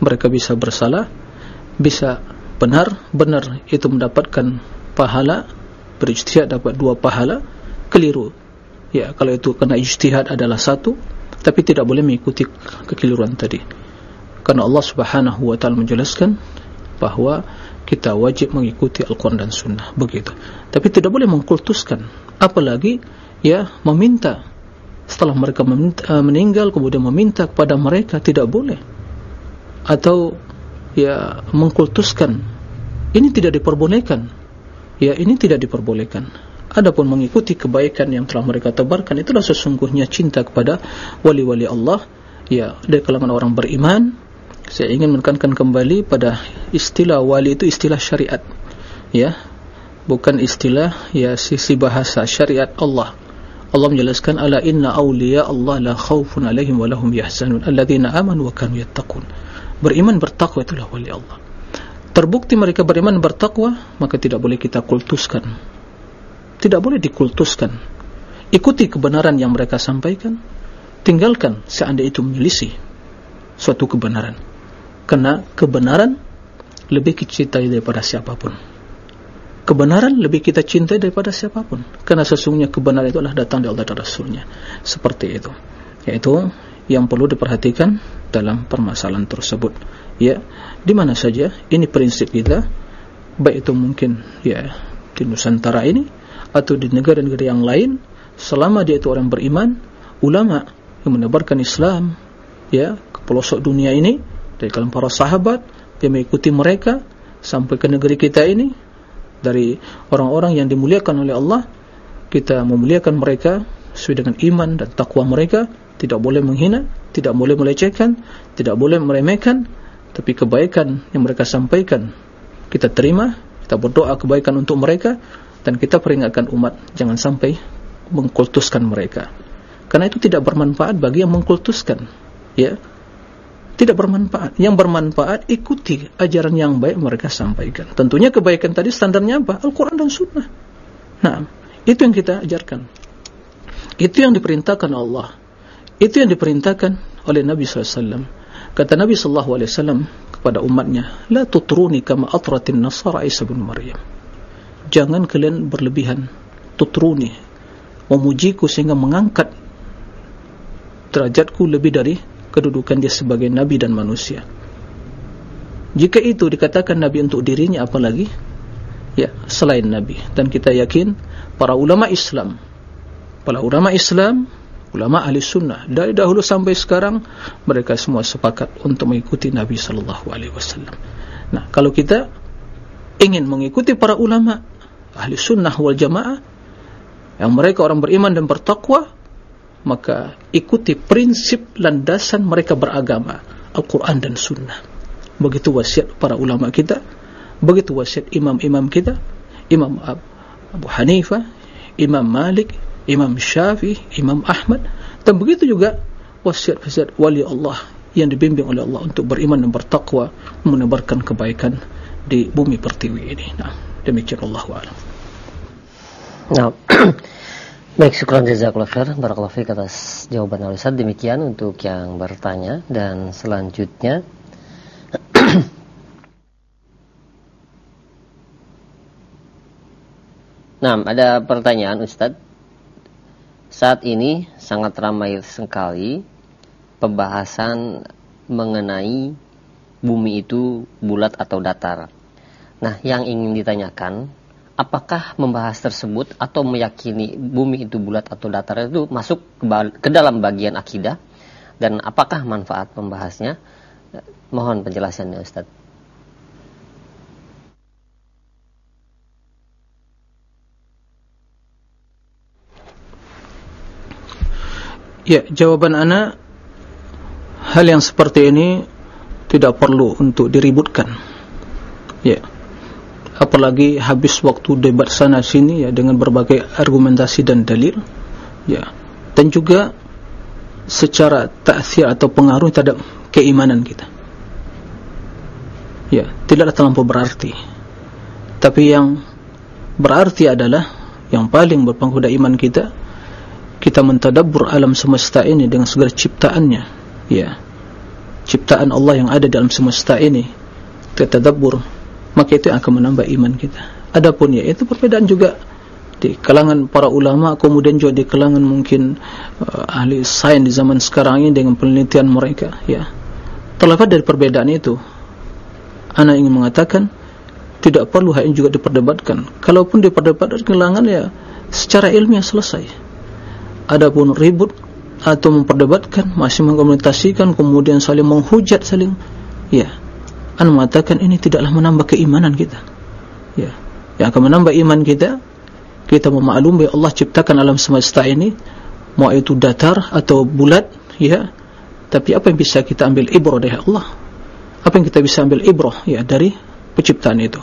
mereka bisa bersalah bisa benar-benar itu mendapatkan pahala berijtihad dapat dua pahala keliru. Ya kalau itu kena ijtihad adalah satu tapi tidak boleh mengikuti kekeliruan tadi. Karena Allah subhanahu wa ta'ala menjelaskan bahawa kita wajib mengikuti Al-Quran dan Sunnah. Begitu. Tapi tidak boleh mengkultuskan. Apalagi ya meminta. Setelah mereka uh, meninggal kemudian meminta kepada mereka tidak boleh. Atau ya mengkultuskan. Ini tidak diperbolehkan. Ya ini tidak diperbolehkan. Adapun mengikuti kebaikan yang telah mereka tebarkan itulah sesungguhnya cinta kepada wali-wali Allah. Ya dari kalangan orang beriman saya ingin menekankan kembali pada istilah wali itu istilah syariat. Ya bukan istilah ya sisi bahasa syariat Allah. Allah menjelaskan ala inna awliya Allah la khawfun alaihim wa lahum yahzanun. Alladhina amanu wa kanu yattaqun beriman bertakwa itulah wali Allah. Terbukti mereka beriman bertakwa maka tidak boleh kita kultuskan. Tidak boleh dikultuskan. Ikuti kebenaran yang mereka sampaikan. Tinggalkan seandainya itu menyelisih suatu kebenaran. Karena kebenaran lebih kita cintai daripada siapapun. Kebenaran lebih kita cintai daripada siapapun. Karena sesungguhnya kebenaran itu adalah datang dari Allah dan Rasulnya. Seperti itu. Yaitu yang perlu diperhatikan dalam permasalahan tersebut. Ya di mana saja ini prinsip kita baik itu mungkin ya di Nusantara ini atau di negara-negara yang lain selama dia itu orang beriman ulama yang menebarkan Islam ya ke pelosok dunia ini dari kalangan para sahabat dia mengikuti mereka sampai ke negeri kita ini dari orang-orang yang dimuliakan oleh Allah kita memuliakan mereka sesuai dengan iman dan takwa mereka tidak boleh menghina, tidak boleh melecehkan, tidak boleh meremehkan, tapi kebaikan yang mereka sampaikan kita terima, kita berdoa kebaikan untuk mereka dan kita peringatkan umat jangan sampai mengkultuskan mereka. Karena itu tidak bermanfaat bagi yang mengkultuskan, ya. Tidak bermanfaat. Yang bermanfaat ikuti ajaran yang baik mereka sampaikan. Tentunya kebaikan tadi standarnya apa? Al-Qur'an dan Sunnah. Nah, itu yang kita ajarkan. Itu yang diperintahkan Allah. Itu yang diperintahkan oleh Nabi SAW. Kata Nabi SAW kepada umatnya, La tutruni kama atratin nasara Isa bin Maryam. Jangan kalian berlebihan. Tutruni. Memujiku sehingga mengangkat derajatku lebih dari kedudukan dia sebagai Nabi dan manusia. Jika itu dikatakan Nabi untuk dirinya apalagi? Ya, selain Nabi. Dan kita yakin para ulama Islam, para ulama Islam ulama ahli sunnah dari dahulu sampai sekarang mereka semua sepakat untuk mengikuti Nabi sallallahu alaihi wasallam. Nah, kalau kita ingin mengikuti para ulama ahli sunnah wal jamaah yang mereka orang beriman dan bertakwa, maka ikuti prinsip landasan mereka beragama, Al-Qur'an dan sunnah. Begitu wasiat para ulama kita, begitu wasiat imam-imam kita, Imam Abu Hanifah, Imam Malik, Imam Syafi'i, Imam Ahmad dan begitu juga wasiat-wasiat wali Allah yang dibimbing oleh Allah untuk beriman dan bertakwa menebarkan kebaikan di bumi pertiwi ini. Nah, demikian Allah wa'ala. Nah, baik syukuran jazakallah khair barakallahu fiik atas jawaban al Demikian untuk yang bertanya dan selanjutnya Nah, ada pertanyaan Ustaz saat ini sangat ramai sekali pembahasan mengenai bumi itu bulat atau datar. Nah, yang ingin ditanyakan, apakah membahas tersebut atau meyakini bumi itu bulat atau datar itu masuk ke, dalam bagian akidah? Dan apakah manfaat pembahasnya? Mohon penjelasannya Ustaz. Ya, jawaban ana hal yang seperti ini tidak perlu untuk diributkan. Ya. Apalagi habis waktu debat sana sini ya dengan berbagai argumentasi dan dalil. Ya. Dan juga secara ta'thir atau pengaruh terhadap keimanan kita. Ya, tidaklah terlampau berarti. Tapi yang berarti adalah yang paling berpengaruh iman kita kita mentadabbur alam semesta ini dengan segala ciptaannya. Ya. Ciptaan Allah yang ada dalam semesta ini kita tadabbur maka itu akan menambah iman kita. Adapun ya itu perbedaan juga di kalangan para ulama kemudian juga di kalangan mungkin uh, ahli sains di zaman sekarang ini dengan penelitian mereka ya. Terlepas dari perbedaan itu ana ingin mengatakan tidak perlu hal ini juga diperdebatkan. Kalaupun diperdebatkan kelangan ya secara ilmiah selesai adapun ribut atau memperdebatkan masih mengkomunikasikan kemudian saling menghujat saling ya an mengatakan ini tidaklah menambah keimanan kita. Ya yang akan menambah iman kita kita memaklumi Allah ciptakan alam semesta ini mau itu datar atau bulat ya tapi apa yang bisa kita ambil ibrah dari Allah? Apa yang kita bisa ambil ibrah ya dari penciptaan itu?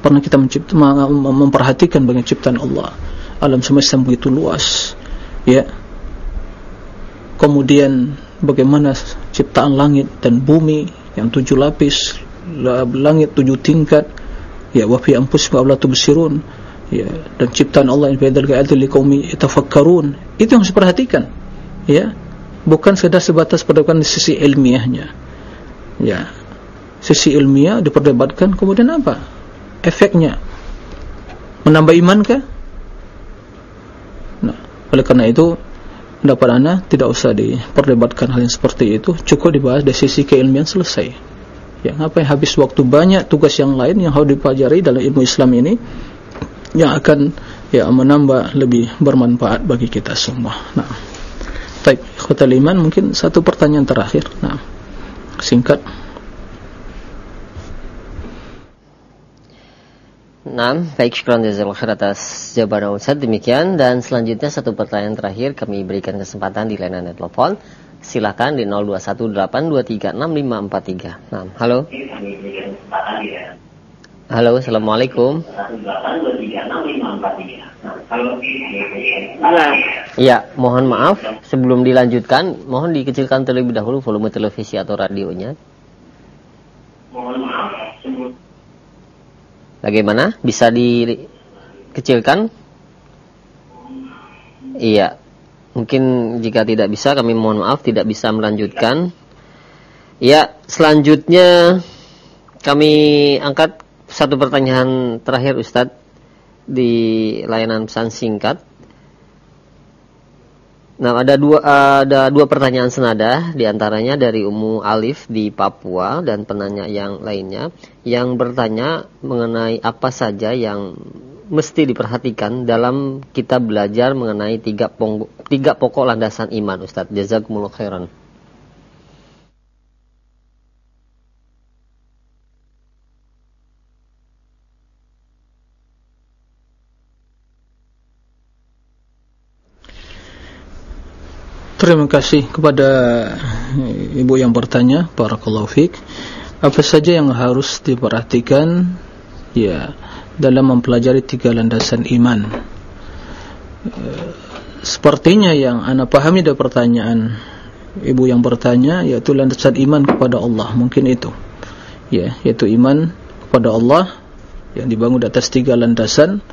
Pernah kita mencipta, memperhatikan bagaimana ciptaan Allah? Alam semesta begitu luas ya. Kemudian bagaimana ciptaan langit dan bumi yang tujuh lapis langit tujuh tingkat. Ya wa fi anfusikum la tubsirun. Ya dan ciptaan Allah yang bidal ga'adil liqaumi yatafakkarun. Itu yang diperhatikan. Ya bukan sekedar sebatas perdebatkan di sisi ilmiahnya. Ya sisi ilmiah diperdebatkan kemudian apa? Efeknya. Menambah iman kah oleh karena itu pendapat anda tidak usah diperdebatkan hal yang seperti itu. Cukup dibahas dari sisi keilmian selesai. Ya ngapain habis waktu banyak tugas yang lain yang harus dipelajari dalam ilmu Islam ini yang akan ya menambah lebih bermanfaat bagi kita semua. Nah baik ikhwatal iman mungkin satu pertanyaan terakhir. Nah singkat Nah, baik syukuran jazakallahu khair atas jawaban Ustaz. Demikian dan selanjutnya satu pertanyaan terakhir kami berikan kesempatan di layanan telepon. Silakan di 0218236543. Nah, halo. Halo, Assalamualaikum. Iya, mohon maaf sebelum dilanjutkan, mohon dikecilkan terlebih dahulu volume televisi atau radionya. Mohon maaf Bagaimana? Bisa dikecilkan? Iya. Mungkin jika tidak bisa kami mohon maaf tidak bisa melanjutkan. Ya, selanjutnya kami angkat satu pertanyaan terakhir Ustadz di layanan pesan singkat. Nah, ada dua ada dua pertanyaan senada di antaranya dari Umu Alif di Papua dan penanya yang lainnya yang bertanya mengenai apa saja yang mesti diperhatikan dalam kita belajar mengenai tiga, tiga pokok landasan iman Ustadz. Jazakumullah khairan. Terima kasih kepada ibu yang bertanya, barakallahu fik. Apa saja yang harus diperhatikan ya dalam mempelajari tiga landasan iman? Eh, sepertinya yang anda pahami dari pertanyaan ibu yang bertanya yaitu landasan iman kepada Allah, mungkin itu. Ya, yaitu iman kepada Allah yang dibangun di atas tiga landasan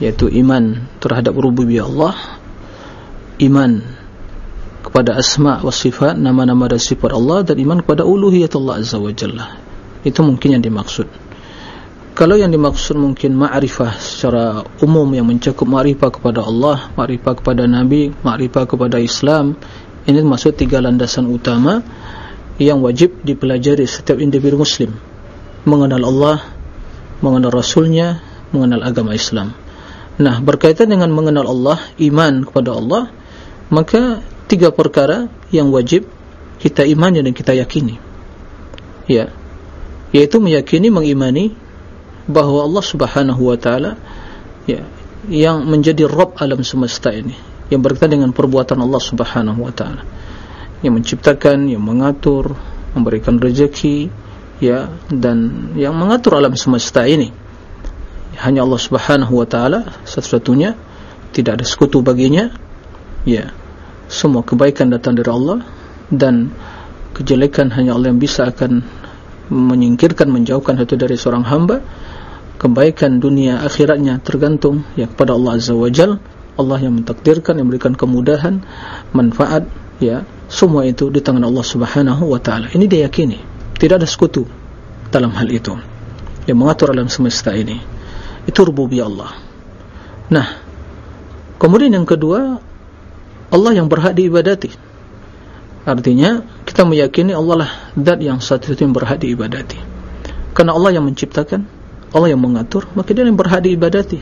yaitu iman terhadap rububiyah Allah, iman kepada asma wa sifat nama-nama dan sifat Allah dan iman kepada uluhiyat Allah azza wa jalla. Itu mungkin yang dimaksud. Kalau yang dimaksud mungkin ma'rifah secara umum yang mencakup ma'rifah kepada Allah ma'rifah kepada Nabi ma'rifah kepada Islam ini maksud tiga landasan utama yang wajib dipelajari setiap individu muslim. Mengenal Allah mengenal Rasulnya mengenal agama Islam. Nah berkaitan dengan mengenal Allah iman kepada Allah maka tiga perkara yang wajib kita imani dan kita yakini. Ya. Yaitu meyakini mengimani bahawa Allah Subhanahu wa taala ya yang menjadi Rabb alam semesta ini yang berkaitan dengan perbuatan Allah Subhanahu wa taala. Yang menciptakan yang mengatur memberikan rezeki ya dan yang mengatur alam semesta ini. Hanya Allah Subhanahu wa taala satu-satunya. Tidak ada sekutu baginya. Ya semua kebaikan datang dari Allah dan kejelekan hanya Allah yang bisa akan menyingkirkan, menjauhkan itu dari seorang hamba. Kebaikan dunia akhiratnya tergantung ya kepada Allah Azza wa Jal. Allah yang mentakdirkan, yang memberikan kemudahan manfaat, ya. Semua itu di tangan Allah Subhanahu wa ta'ala. Ini dia yakini, tidak ada sekutu dalam hal itu yang mengatur alam semesta ini. Itu rububiyah Allah. Nah kemudian yang kedua Allah yang berhak diibadati. Artinya kita meyakini Allah lah dat yang satu-satu yang berhak diibadati. Karena Allah yang menciptakan Allah yang mengatur maka dia yang berhak diibadati.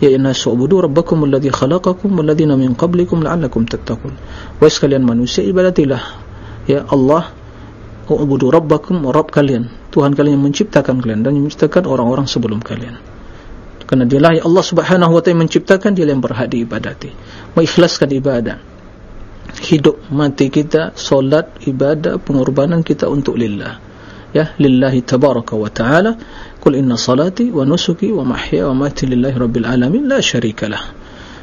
Ya inna su'budu rabbakum alladhi khalaqakum walladhina min qablikum la'allakum tattaqun. Wa sekalian manusia ibadatilah. Ya Allah u'budu rabbakum rabb kalian. Tuhan kalian yang menciptakan kalian dan menciptakan orang-orang sebelum kalian karena dia lah Allah subhanahu wa ta'ala menciptakan dia yang berhak diibadati. Mengikhlaskan ibadah hidup mati kita solat ibadah pengorbanan kita untuk lillah. Ya lillahi tabaraka wa ta'ala. Kul inna salati wa nusuki wa mahya wa mati lillahi rabbil alamin. La syarika lah.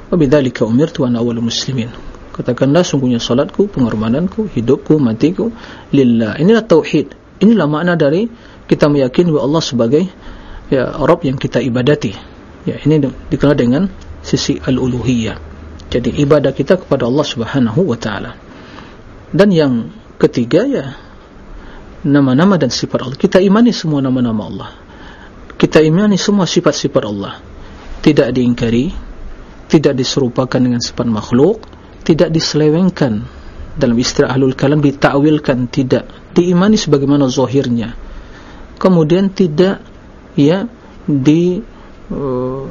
Wa bidhalika umirtu wa awal muslimin. Katakanlah sungguhnya salatku pengorbananku hidupku matiku lillah. Inilah tauhid. Inilah makna dari kita meyakini bahwa Allah sebagai ya Rabb yang kita ibadati ya ini dikenal dengan sisi al-uluhiyah. Jadi ibadah kita kepada Allah subhanahu wa ta'ala. Dan yang ketiga ya nama-nama dan sifat Allah. Kita imani semua nama-nama Allah. Kita imani semua sifat-sifat Allah. Tidak diingkari tidak diserupakan dengan sifat makhluk tidak diselewengkan dalam istilah ahlul kalam ditakwilkan tidak. Diimani sebagaimana zahirnya. Kemudian tidak ya ditentukan uh,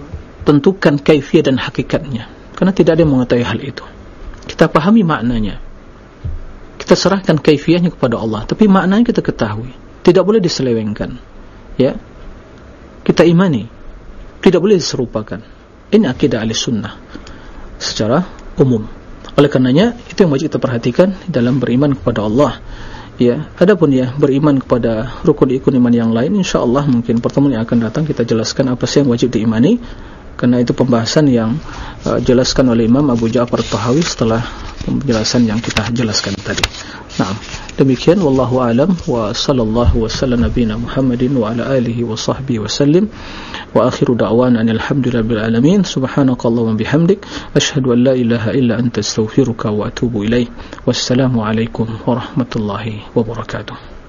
kaifiah dan hakikatnya. Karena tidak ada yang mengetahui hal itu. Kita pahami maknanya. Kita serahkan kaifiahnya kepada Allah. Tapi maknanya kita ketahui. Tidak boleh diselewengkan. Ya. Kita imani. Tidak boleh diserupakan. Ini akidah ahli sunnah secara umum. Oleh karenanya itu yang wajib kita perhatikan dalam beriman kepada Allah ya adapun ya beriman kepada rukun-rukun iman yang lain insyaallah mungkin pertemuan yang akan datang kita jelaskan apa sih yang wajib diimani karena itu pembahasan yang uh, jelaskan oleh Imam Abu Ja'far Tahawi setelah penjelasan yang kita jelaskan tadi. Nah, demikian wallahu alam. Wa sallallahu wasallam nabiyina Muhammadin wa ala alihi wa sahbihi wasallim wa akhiru da'wana alhamdulillahi alamin. Subhanakallahumma bihamdik. Asyhadu an la ilaha illa anta astaghfiruka wa atubu ilaik wassalamu alaikum warahmatullahi wabarakatuh